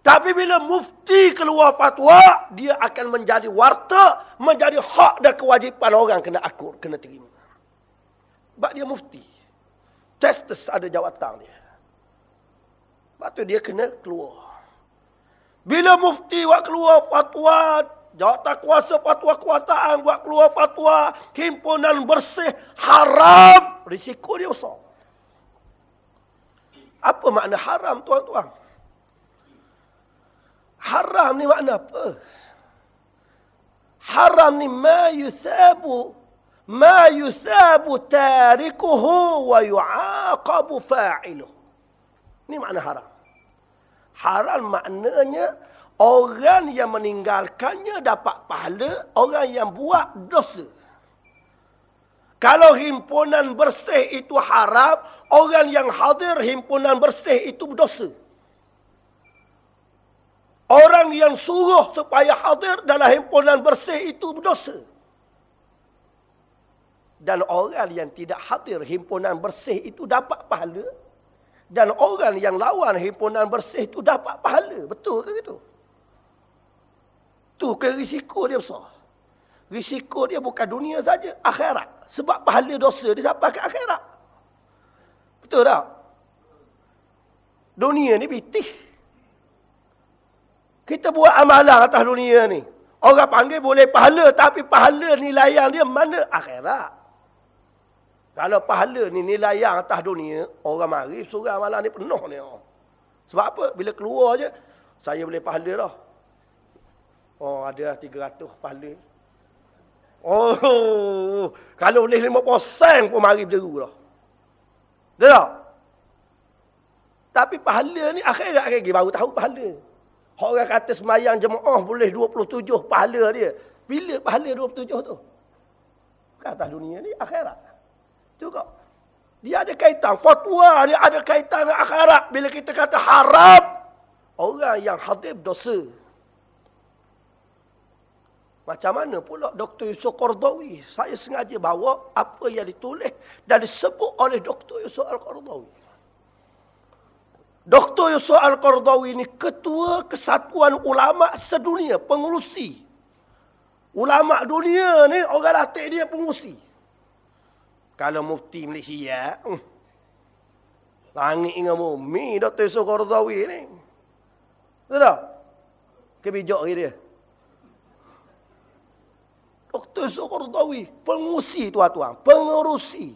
Tapi bila mufti keluar fatwa, dia akan menjadi warta, menjadi hak dan kewajipan orang kena akur, kena terima. Sebab dia mufti. Testes ada jawatan dia. Sebab tu dia kena keluar. Bila mufti buat keluar fatwa, jawatan kuasa fatwa kuataan buat keluar fatwa, himpunan bersih haram, risiko dia besar. Apa makna haram tuan-tuan? Haram ni makna apa? Haram ni ma yusabu ma yusabu tarikuhu wa yu'aqabu fa'iluhu. Ni makna haram. Haram maknanya orang yang meninggalkannya dapat pahala, orang yang buat dosa. Kalau himpunan bersih itu haram, orang yang hadir himpunan bersih itu berdosa. Orang yang suruh supaya hadir dalam himpunan bersih itu berdosa. Dan orang yang tidak hadir himpunan bersih itu dapat pahala. Dan orang yang lawan himpunan bersih itu dapat pahala. Betul ke itu? Tu ke risiko dia besar. Risiko dia bukan dunia saja, akhirat. Sebab pahala dosa dia sampai ke akhirat. Betul tak? Dunia ni bitih. Kita buat amalan atas dunia ni. Orang panggil boleh pahala, tapi pahala nilai yang dia mana? Akhirat. Kalau pahala ni nilai yang atas dunia, orang mari surah malam ni penuh ni. Sebab apa? Bila keluar je, saya boleh pahala dah. Oh, ada 300 pahala. Oh, kalau boleh 5% pun mari berderu lah. Dia tak? Tapi pahala ni akhirat lagi baru tahu pahala. Orang kata semayang jemaah boleh 27 pahala dia. Bila pahala 27 tu? Kata dunia ni akhirat. Cukup. Dia ada kaitan. Fatwa ni ada kaitan dengan akhirat. Bila kita kata haram. Orang yang hadir dosa. Macam mana pula Dr. Yusuf Qardawi? Saya sengaja bawa apa yang ditulis dan disebut oleh Dr. Yusuf Al-Qardawi. Dr. Yusuf Al-Qardawi ini ketua kesatuan ulama sedunia, pengurusi. Ulama dunia ni orang latih dia pengurusi. Kalau mufti Malaysia, hmm, langit dengan bumi Dr. Yusuf Qardawi ni. Betul tak? Kebijak dia. Dr. Sokordawi, pengusi tuan-tuan, pengurusi.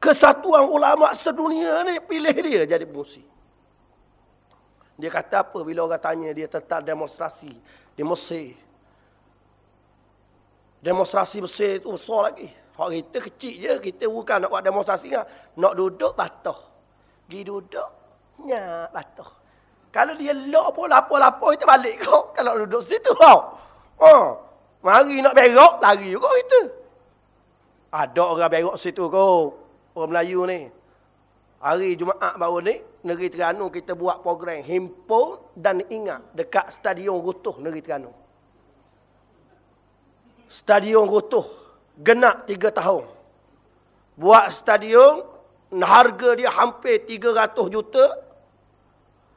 Kesatuan ulama sedunia ni pilih dia jadi pengusi. Dia kata apa bila orang tanya dia tentang demonstrasi di Mesir. Demonstrasi Mesir itu besar lagi. Orang kita kecil je, kita bukan nak buat demonstrasi kan. Nak duduk batuh. Pergi duduk, nyak batuh. Kalau dia lok pun lapor-lapor, kita balik kau. Kalau duduk situ kau. Oh. Mari nak berok, lari juga kita. Ada orang berok situ kau. Orang Melayu ni. Hari Jumaat baru ni, Negeri Terengganu kita buat program himpun dan ingat dekat Stadion Rutuh Negeri Terengganu. Stadion Rutuh. Genak tiga tahun. Buat stadion, harga dia hampir 300 juta.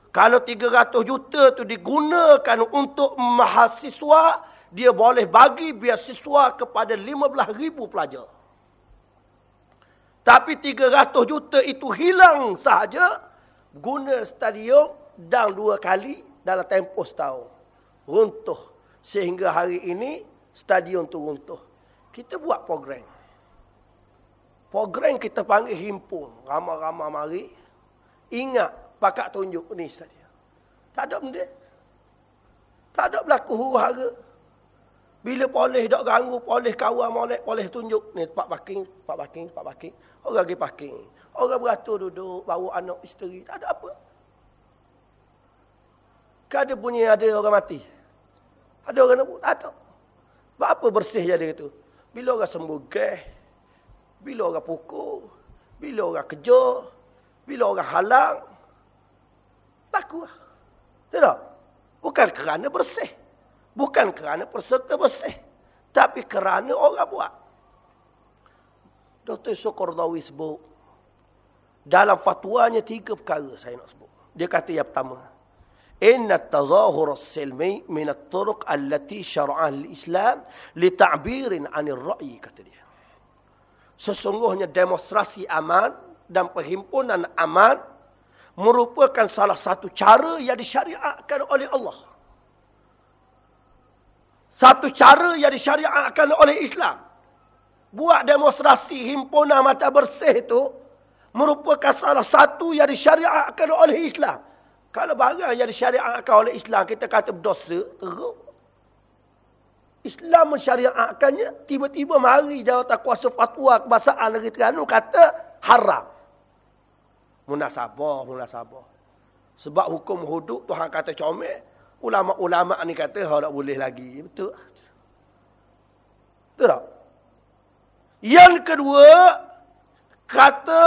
Kalau 300 juta tu digunakan untuk mahasiswa, dia boleh bagi biasiswa kepada 15,000 pelajar. Tapi 300 juta itu hilang sahaja guna stadion dan dua kali dalam tempoh setahun. Runtuh. Sehingga hari ini stadion tu runtuh. Kita buat program. Program kita panggil himpun. Ramai-ramai mari. Ingat pakat tunjuk ni stadion. Tak ada benda. Tak ada berlaku huru hara. Bila polis dok ganggu, polis kawan molek, polis tunjuk. Ni tempat parking, tempat parking, tempat parking. Orang pergi parking. Orang beratur duduk, bawa anak isteri. Tak ada apa. Kan ada bunyi ada orang mati. Ada orang nak Tak ada. Buat apa bersih jadi itu? Bila orang sembuh gas. Bila orang pukul. Bila orang kejar. Bila orang halang. Laku lah. Tidak? Bukan kerana bersih. Bukan kerana peserta bersih. Tapi kerana orang buat. Dr. Sokordawi sebut. Dalam fatwanya tiga perkara saya nak sebut. Dia kata yang pertama. As-silmi min at-turuq allati syara'ah al-Islam li ta'birin 'anil ra'yi kata dia. Sesungguhnya demonstrasi aman dan perhimpunan aman merupakan salah satu cara yang disyariatkan oleh Allah. Satu cara yang disyariatkan oleh Islam. Buat demonstrasi himpunan mata bersih itu merupakan salah satu yang disyariatkan oleh Islam. Kalau barang yang disyariatkan oleh Islam kita kata berdosa, teruk. Islam mensyariatkannya, tiba-tiba mari jawatan kuasa fatwa kebasaan negeri Terengganu kata haram. Munasabah, munasabah. Sebab hukum hudud Tuhan kata comel, Ulama-ulama ni kata hak tak boleh lagi. Betul. Betul tak? Yang kedua kata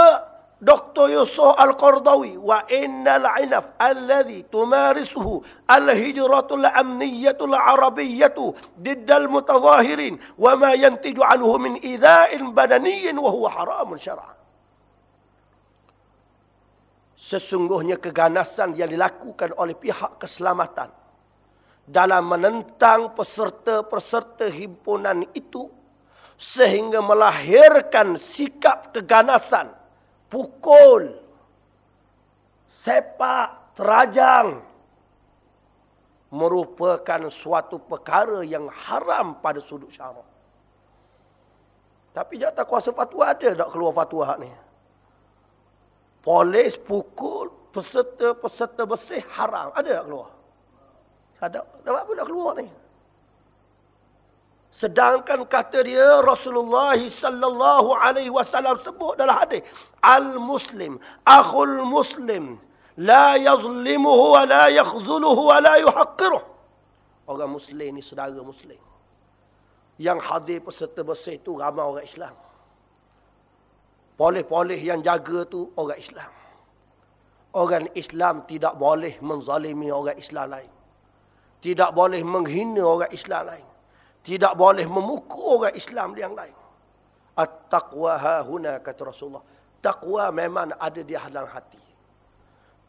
Dr. Yusuf Al-Qardawi wa innal ilaf alladhi tumarisuhu al-hijratul amniyatul arabiyyatu diddal mutazahirin wa ma yantiju anhu min idha'in badaniyin wa huwa haramun syara'an. Sesungguhnya keganasan yang dilakukan oleh pihak keselamatan dalam menentang peserta-peserta himpunan itu sehingga melahirkan sikap keganasan, pukul, sepak, terajang merupakan suatu perkara yang haram pada sudut syarak. Tapi jatah kuasa fatwa ada tak keluar fatwa ni? Polis pukul peserta-peserta bersih haram. Ada tak keluar? Ada, dah apa dah keluar ni? Sedangkan kata dia Rasulullah sallallahu alaihi wasallam sebut dalam hadis al-muslim akhul muslim la yazlimuhu wa la yakhzuluhu wa la yuhaqqiruh. Orang muslim ni saudara muslim. Yang hadir peserta bersih tu ramai orang Islam. Boleh-boleh yang jaga tu orang Islam. Orang Islam tidak boleh menzalimi orang Islam lain. Tidak boleh menghina orang Islam lain. Tidak boleh memukul orang Islam yang lain. At-taqwa hahuna kata Rasulullah. Taqwa memang ada di dalam hati.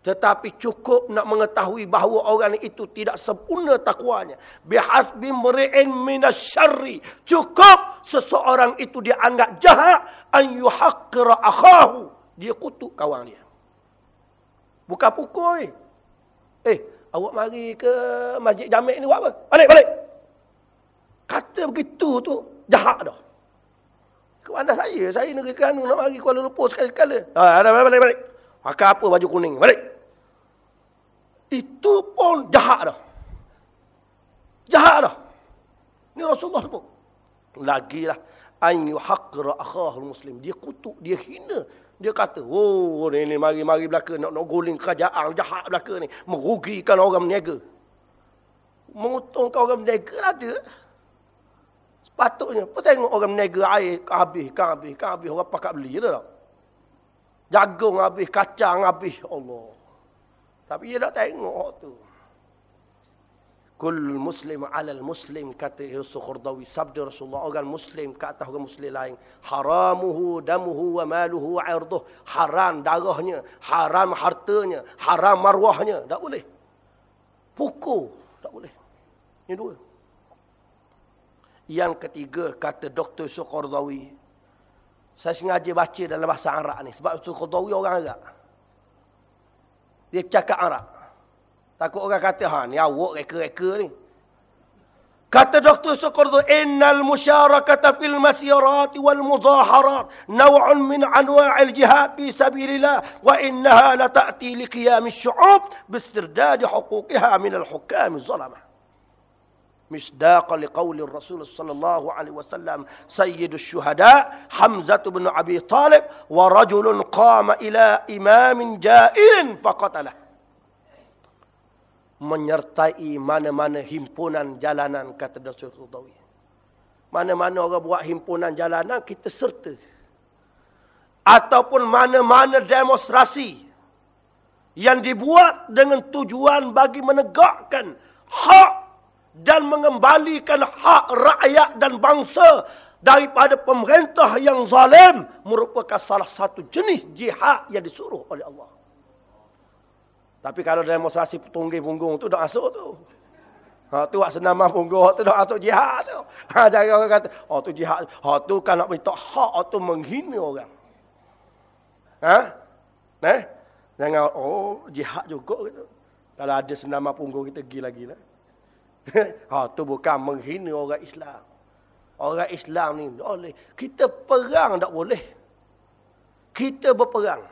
Tetapi cukup nak mengetahui bahawa orang itu tidak sempurna takwanya. Bihasbi mri'in minasyarri. Cukup seseorang itu dianggap jahat. An yuhaqqira akhahu. Dia kutuk kawan dia. Bukan pukul. Eh, awak mari ke masjid jamik ni buat apa? Balik, balik. Kata begitu tu, jahat dah. Ke mana saya? Saya negeri Kanu nak mari Kuala Lumpur sekali-sekala. Ha, balik, balik, balik. Pakai apa baju kuning? Balik. Itu pun jahat dah. Jahat dah. Ini Rasulullah sebut. Lagilah. An yuhaqra akhahul muslim. Dia kutuk, dia hina. Dia kata, oh ni, ni mari-mari belaka nak, nak guling kerajaan jahat belaka ni. Merugikan orang berniaga. Menguntungkan orang berniaga ada. Sepatutnya. Apa tengok orang menega air habis, kan habis, kan habis. Orang pakat beli je tak? Jagung habis, kacang habis. Allah. Tapi dia tak tengok tu. Kul muslim alal muslim kata Yusuf Khurdawi sabda Rasulullah orang muslim ke atas orang muslim lain haramuhu damuhu wa maluhu wa irduh haram darahnya haram hartanya haram marwahnya tak boleh pukul tak boleh ini dua yang ketiga kata Dr. Sukordawi. Saya sengaja baca dalam bahasa Arab ni. Sebab Sukordawi orang Arab. Dia cakap Arab. Takut orang kata, ha ni awak reka-reka ni. Kata Dr. Sukordawi, Innal musyarakata fil masyarati wal muzaharat. Naw'un min anwa'il jihad fi sabilillah. Wa innaha la ta'ti li qiyam syu'ub. Bistirdadi hukukiha min al-hukam zalamah مصداقا لقول الرسول صلى الله عليه وسلم سيد الشهداء حمزة بن أبي طالب ورجل قام إلى إمام جائر فقتله menyertai mana-mana himpunan jalanan kata Rasul Rudawi. Mana-mana orang buat himpunan jalanan kita serta. Ataupun mana-mana demonstrasi yang dibuat dengan tujuan bagi menegakkan hak dan mengembalikan hak rakyat dan bangsa daripada pemerintah yang zalim merupakan salah satu jenis jihad yang disuruh oleh Allah. Tapi kalau demonstrasi tunggih punggung tu dah masuk tu. Ha tu hak senamah punggung tu dah masuk jihad tu. Ha jangan orang kata, oh tu jihad. Ha tu kan nak minta hak tu menghina orang. Ha? Nah. Jangan oh jihad juga gitu. Kalau ada senamah punggung kita gila-gila. ha, tu bukan menghina orang Islam. Orang Islam ni boleh. Kita perang tak boleh. Kita berperang.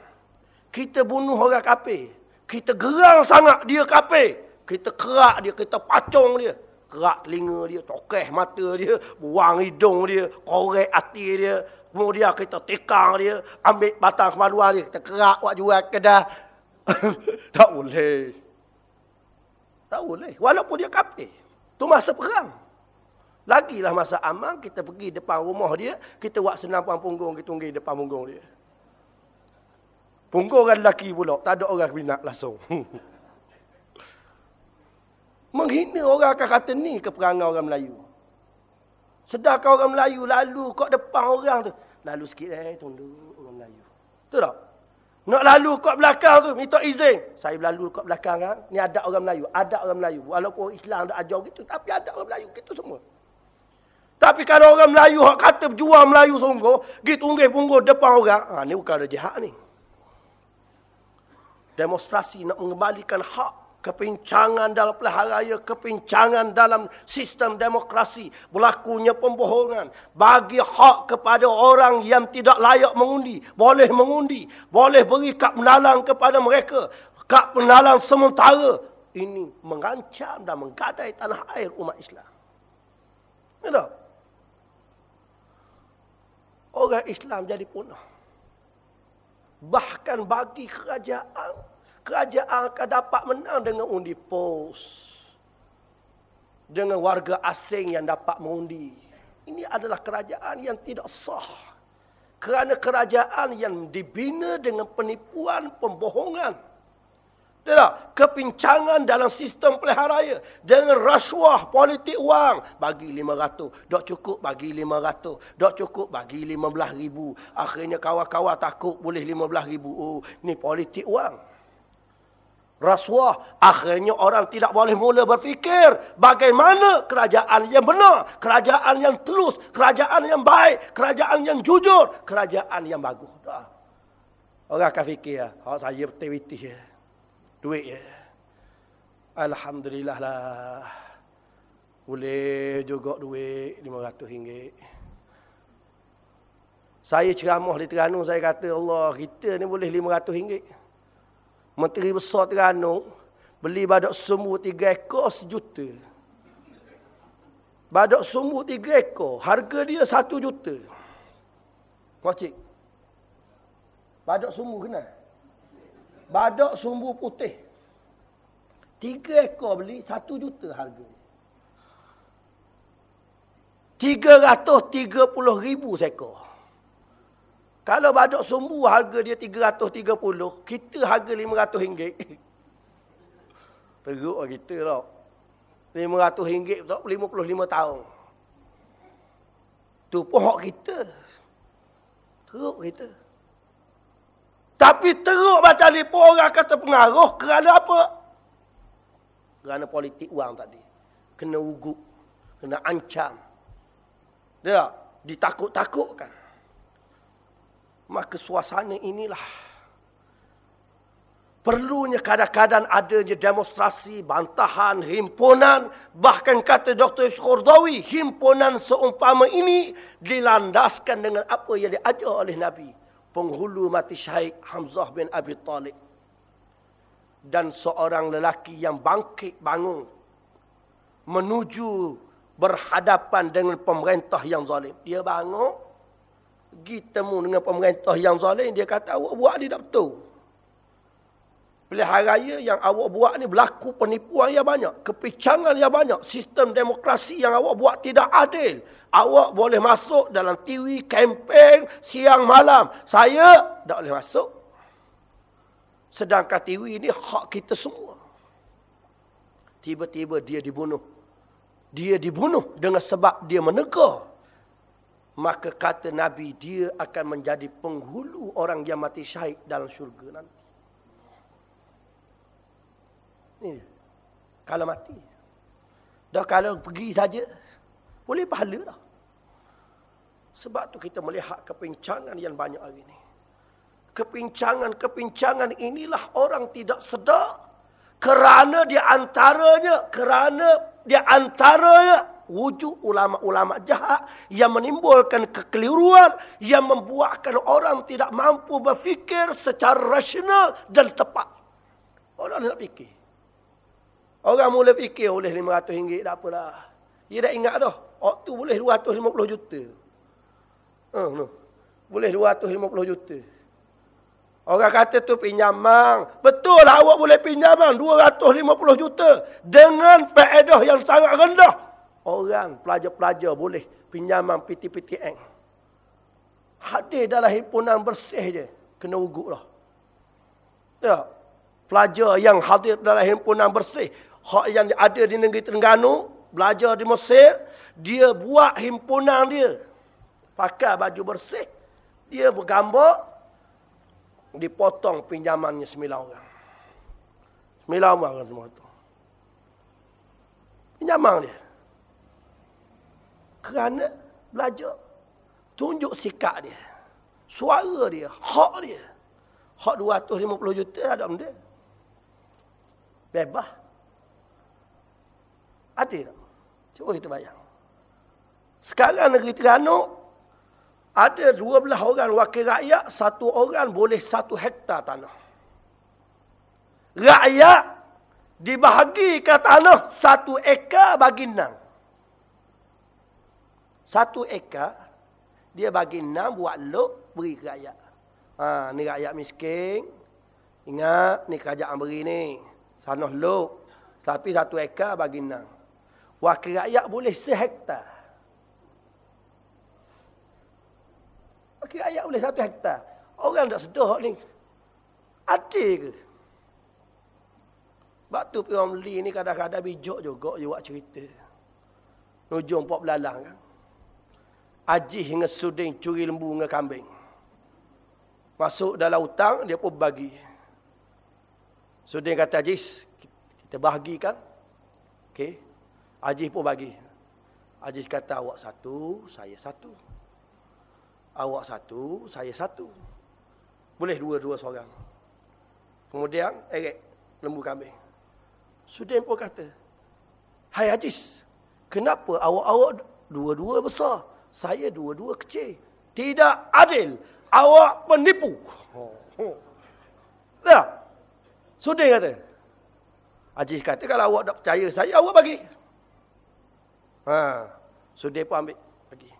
Kita bunuh orang kafir. Kita gerang sangat dia kafir. Kita kerak dia, kita pacung dia. Kerak telinga dia, tokeh mata dia, buang hidung dia, korek hati dia. Kemudian kita tekang dia, ambil batang kemaluan dia, kita kerak buat jual kedah. tak boleh. Tak boleh. Walaupun dia kafir. Itu masa perang. Lagilah masa aman, kita pergi depan rumah dia, kita buat senapan punggung, kita tunggu depan punggung dia. Punggung orang lelaki pula, tak ada orang minat langsung. Menghina orang akan kata ni keperangan orang Melayu. Sedangkan orang Melayu lalu kok depan orang tu. Lalu sikit eh, tunduk orang Melayu. Betul tak? Nak lalu kat belakang tu, minta izin. Saya lalu kat belakang kan. Ni ada orang Melayu. Ada orang Melayu. Walaupun Islam tak ajar gitu. Tapi ada orang Melayu. Gitu semua. Tapi kalau orang Melayu kata berjuang Melayu sungguh. Gitu unggih punggung depan orang. Ha, ni bukan ada jihad ni. Demonstrasi nak mengembalikan hak kepincangan dalam pilihan raya, kepincangan dalam sistem demokrasi, berlakunya pembohongan, bagi hak kepada orang yang tidak layak mengundi, boleh mengundi, boleh beri kad penalang kepada mereka, kad penalang sementara. Ini mengancam dan menggadai tanah air umat Islam. Ya Orang Islam jadi punah. Bahkan bagi kerajaan, kerajaan akan dapat menang dengan undi pos. Dengan warga asing yang dapat mengundi. Ini adalah kerajaan yang tidak sah. Kerana kerajaan yang dibina dengan penipuan, pembohongan. Tak? Kepincangan dalam sistem pilihan raya. Dengan rasuah politik wang. Bagi lima ratus. Dok cukup bagi lima ratus. Dok cukup bagi lima belah ribu. Akhirnya kawan-kawan takut boleh lima belah ribu. Oh, ni politik wang rasuah. Akhirnya orang tidak boleh mula berfikir bagaimana kerajaan yang benar, kerajaan yang tulus, kerajaan yang baik, kerajaan yang jujur, kerajaan yang bagus. Orang akan fikir, oh, saya aktiviti ya. Duit ya. Alhamdulillah lah. Boleh juga duit RM500. Saya ceramah di Terengganu, saya kata Allah, kita ni boleh RM500. Menteri Besar Terengganu beli badak sumbu tiga ekor sejuta. Badak sumbu tiga ekor, harga dia satu juta. Makcik. Badak sumbu kena? Badak sumbu putih. Tiga ekor beli, satu juta harga. Tiga ratus tiga puluh ribu seekor. Kalau badak sumbu harga dia 330, kita harga 500 ringgit. Teruk lah kita tau. 500 ringgit tak 55 tahun. Tu pohok kita. Teruk kita. Tapi teruk macam ni pun orang kata pengaruh kerana apa? Kerana politik wang tadi. Kena ugut. Kena ancam. Dia ditakut-takutkan maka suasana inilah perlunya kadang-kadang adanya demonstrasi, bantahan, himpunan, bahkan kata Dr. Skordawi, himpunan seumpama ini dilandaskan dengan apa yang diajar oleh Nabi. Penghulu mati syahid Hamzah bin Abi Talib. Dan seorang lelaki yang bangkit bangun menuju berhadapan dengan pemerintah yang zalim. Dia bangun, pergi temu dengan pemerintah yang zalim, dia kata awak buat ni tak betul. Pilihan raya yang awak buat ni berlaku penipuan yang banyak. Kepincangan yang banyak. Sistem demokrasi yang awak buat tidak adil. Awak boleh masuk dalam TV, kempen, siang malam. Saya tak boleh masuk. Sedangkan TV ini hak kita semua. Tiba-tiba dia dibunuh. Dia dibunuh dengan sebab dia menegur maka kata Nabi dia akan menjadi penghulu orang yang mati syahid dalam syurga nanti. Ini kalau mati. Dah kalau pergi saja boleh pahala dah. Sebab tu kita melihat kepincangan yang banyak hari ini. Kepincangan-kepincangan inilah orang tidak sedar kerana di antaranya kerana di antaranya wujud ulama-ulama jahat yang menimbulkan kekeliruan yang membuatkan orang tidak mampu berfikir secara rasional dan tepat. Orang nak fikir. Orang mula fikir boleh RM500 tak apalah. Dia dah ingat dah. Waktu boleh RM250 juta. Uh, no. Boleh RM250 juta. Orang kata tu pinjaman. Betul lah awak boleh pinjaman RM250 juta. Dengan faedah yang sangat rendah orang pelajar-pelajar boleh pinjaman PTPTN. Hadir dalam himpunan bersih je. Kena ugut lah. Ya. Pelajar yang hadir dalam himpunan bersih. Hak yang ada di negeri Terengganu. Belajar di Mesir. Dia buat himpunan dia. Pakai baju bersih. Dia bergambar. Dipotong pinjamannya sembilan orang. Sembilan orang semua tu. Pinjaman dia kerana belajar. Tunjuk sikap dia. Suara dia. Hak dia. Hak 250 juta ada benda. Bebas. Ada tak? Cuba kita bayang. Sekarang negeri Terengganu ada 12 orang wakil rakyat, satu orang boleh satu hektar tanah. Rakyat dibahagikan tanah satu ekar bagi enam. Satu ekar Dia bagi enam buat luk beri ke rakyat. Ha, ni rakyat miskin. Ingat ni kerajaan beri ni. Sanoh luk. Tapi satu ekar bagi enam. Wakil rakyat boleh sehektar. Wakil rakyat boleh satu hektar. Orang tak sedar ni. Adil ke? Sebab tu Piram Lee ni kadang-kadang bijak juga dia buat cerita. Nujung pok belalang kan. Ajih dengan suding curi lembu dengan kambing. Masuk dalam hutang, dia pun bagi. Suding kata Ajis, kita bahagikan. Okey. Ajis pun bagi. Ajis kata awak satu, saya satu. Awak satu, saya satu. Boleh dua-dua seorang. Kemudian, eret lembu kambing. Sudim pun kata, Hai Ajis, kenapa awak-awak dua-dua besar, saya dua-dua kecil? Tidak adil, awak penipu. Dah. Sudim kata, Ajis kata, kalau awak tak percaya saya, awak bagi. Ha. Sudim pun ambil bagi.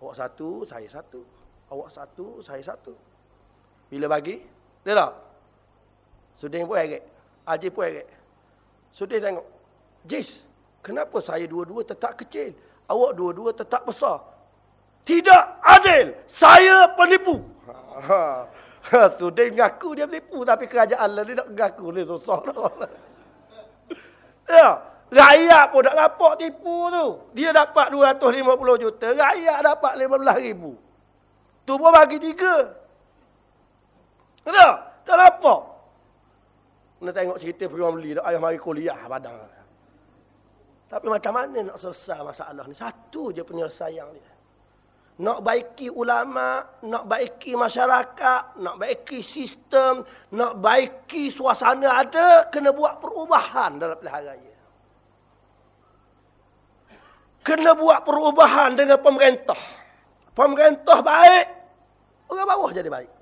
Awak satu, saya satu. Awak satu, saya satu. Bila bagi, dia tak? Sudim pun eret. Ajis pun eret. So dia tengok. Jis, kenapa saya dua-dua tetap kecil? Awak dua-dua tetap besar. Tidak adil. Saya penipu. Ha. So dia mengaku dia penipu. Tapi kerajaan lah dia nak mengaku. Dia susah. ya. Rakyat pun tak dapat tipu tu. Dia dapat 250 juta. Rakyat dapat 15 ribu. Tu pun bagi tiga. Tak? Tak dapat. Nak tengok cerita pergi beli ayah mari kuliah padang. Tapi macam mana nak selesai masalah ni? Satu je penyelesaian dia. Nak baiki ulama, nak baiki masyarakat, nak baiki sistem, nak baiki suasana ada, kena buat perubahan dalam pilihan raya. Kena buat perubahan dengan pemerintah. Pemerintah baik, orang bawah jadi baik.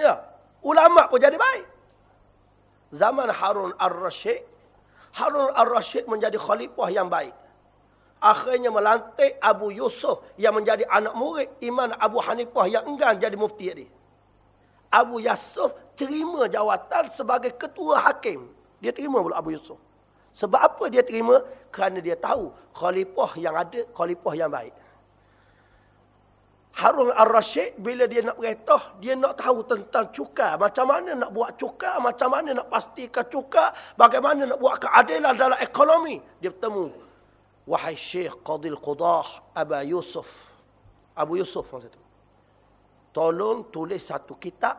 Ya, ulama pun jadi baik zaman Harun al-Rashid, Harun al-Rashid menjadi khalifah yang baik. Akhirnya melantik Abu Yusuf yang menjadi anak murid Imam Abu Hanifah yang enggan jadi mufti dia. Abu Yusuf terima jawatan sebagai ketua hakim. Dia terima pula Abu Yusuf. Sebab apa dia terima? Kerana dia tahu khalifah yang ada, khalifah yang baik. Harun al-Rashid bila dia nak beretah, dia nak tahu tentang cukai. Macam mana nak buat cukai, macam mana nak pastikan cukai, bagaimana nak buat keadilan dalam ekonomi. Dia bertemu. Wahai Syekh Qadil Qudah Aba Yusuf. Abu Yusuf masa itu. Tolong tulis satu kitab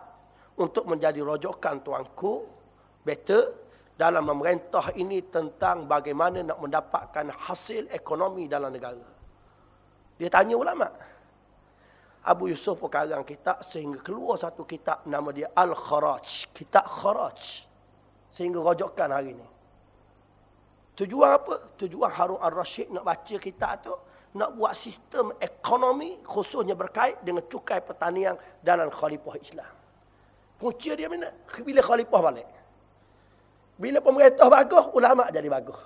untuk menjadi rojokan tuanku. Better dalam memerintah ini tentang bagaimana nak mendapatkan hasil ekonomi dalam negara. Dia tanya ulama' Abu Yusuf karang kitab sehingga keluar satu kitab nama dia Al-Kharaj. Kitab Kharaj. Sehingga rojokkan hari ini. Tujuan apa? Tujuan Harun al-Rashid nak baca kitab tu. Nak buat sistem ekonomi khususnya berkait dengan cukai pertanian dalam khalifah Islam. Punca dia mana? Bila khalifah balik. Bila pemerintah bagus, ulama jadi bagus.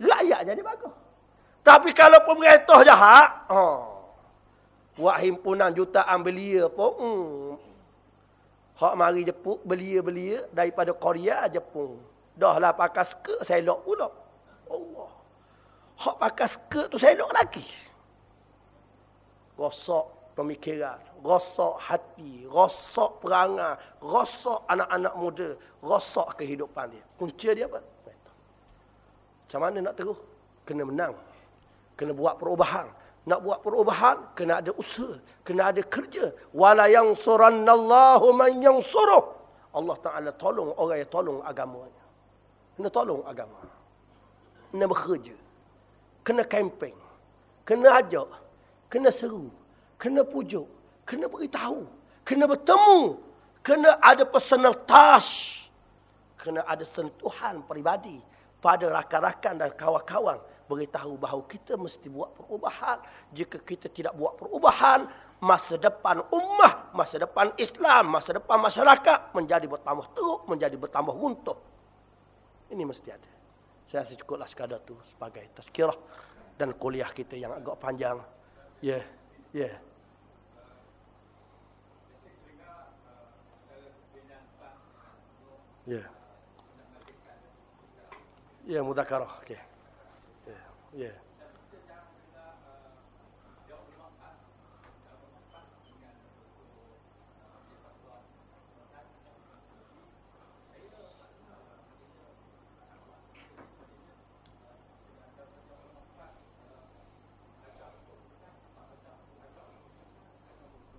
Rakyat jadi bagus. Tapi kalau pemerintah jahat, oh, Buat himpunan jutaan belia pun. Hmm. Hak mari jepuk belia-belia daripada Korea Jepun. Dah lah pakai skirt selok pula. Allah. Hak pakai skirt tu selok lagi. Rosak pemikiran. Rosak hati. Rosak perangai. Rosak anak-anak muda. Rosak kehidupan dia. Kunci dia apa? Macam mana nak terus? Kena menang. Kena buat perubahan. Nak buat perubahan, kena ada usaha. Kena ada kerja. Wala yang surannallahu man yang suruh. Allah Ta'ala tolong orang yang tolong agamanya. Kena tolong agama. Kena bekerja. Kena camping. Kena ajak. Kena seru. Kena pujuk. Kena beritahu. Kena bertemu. Kena ada personal touch. Kena ada sentuhan peribadi pada rakan-rakan dan kawan-kawan beritahu bahawa kita mesti buat perubahan. Jika kita tidak buat perubahan, masa depan ummah, masa depan Islam, masa depan masyarakat menjadi bertambah teruk, menjadi bertambah runtuh. Ini mesti ada. Saya rasa cukuplah sekadar tu sebagai tazkirah dan kuliah kita yang agak panjang. Ya, yeah. ya. Yeah. Ya. Yeah. Ya, yeah, mudakarah. Okey. Ya, yeah. ya. Yeah.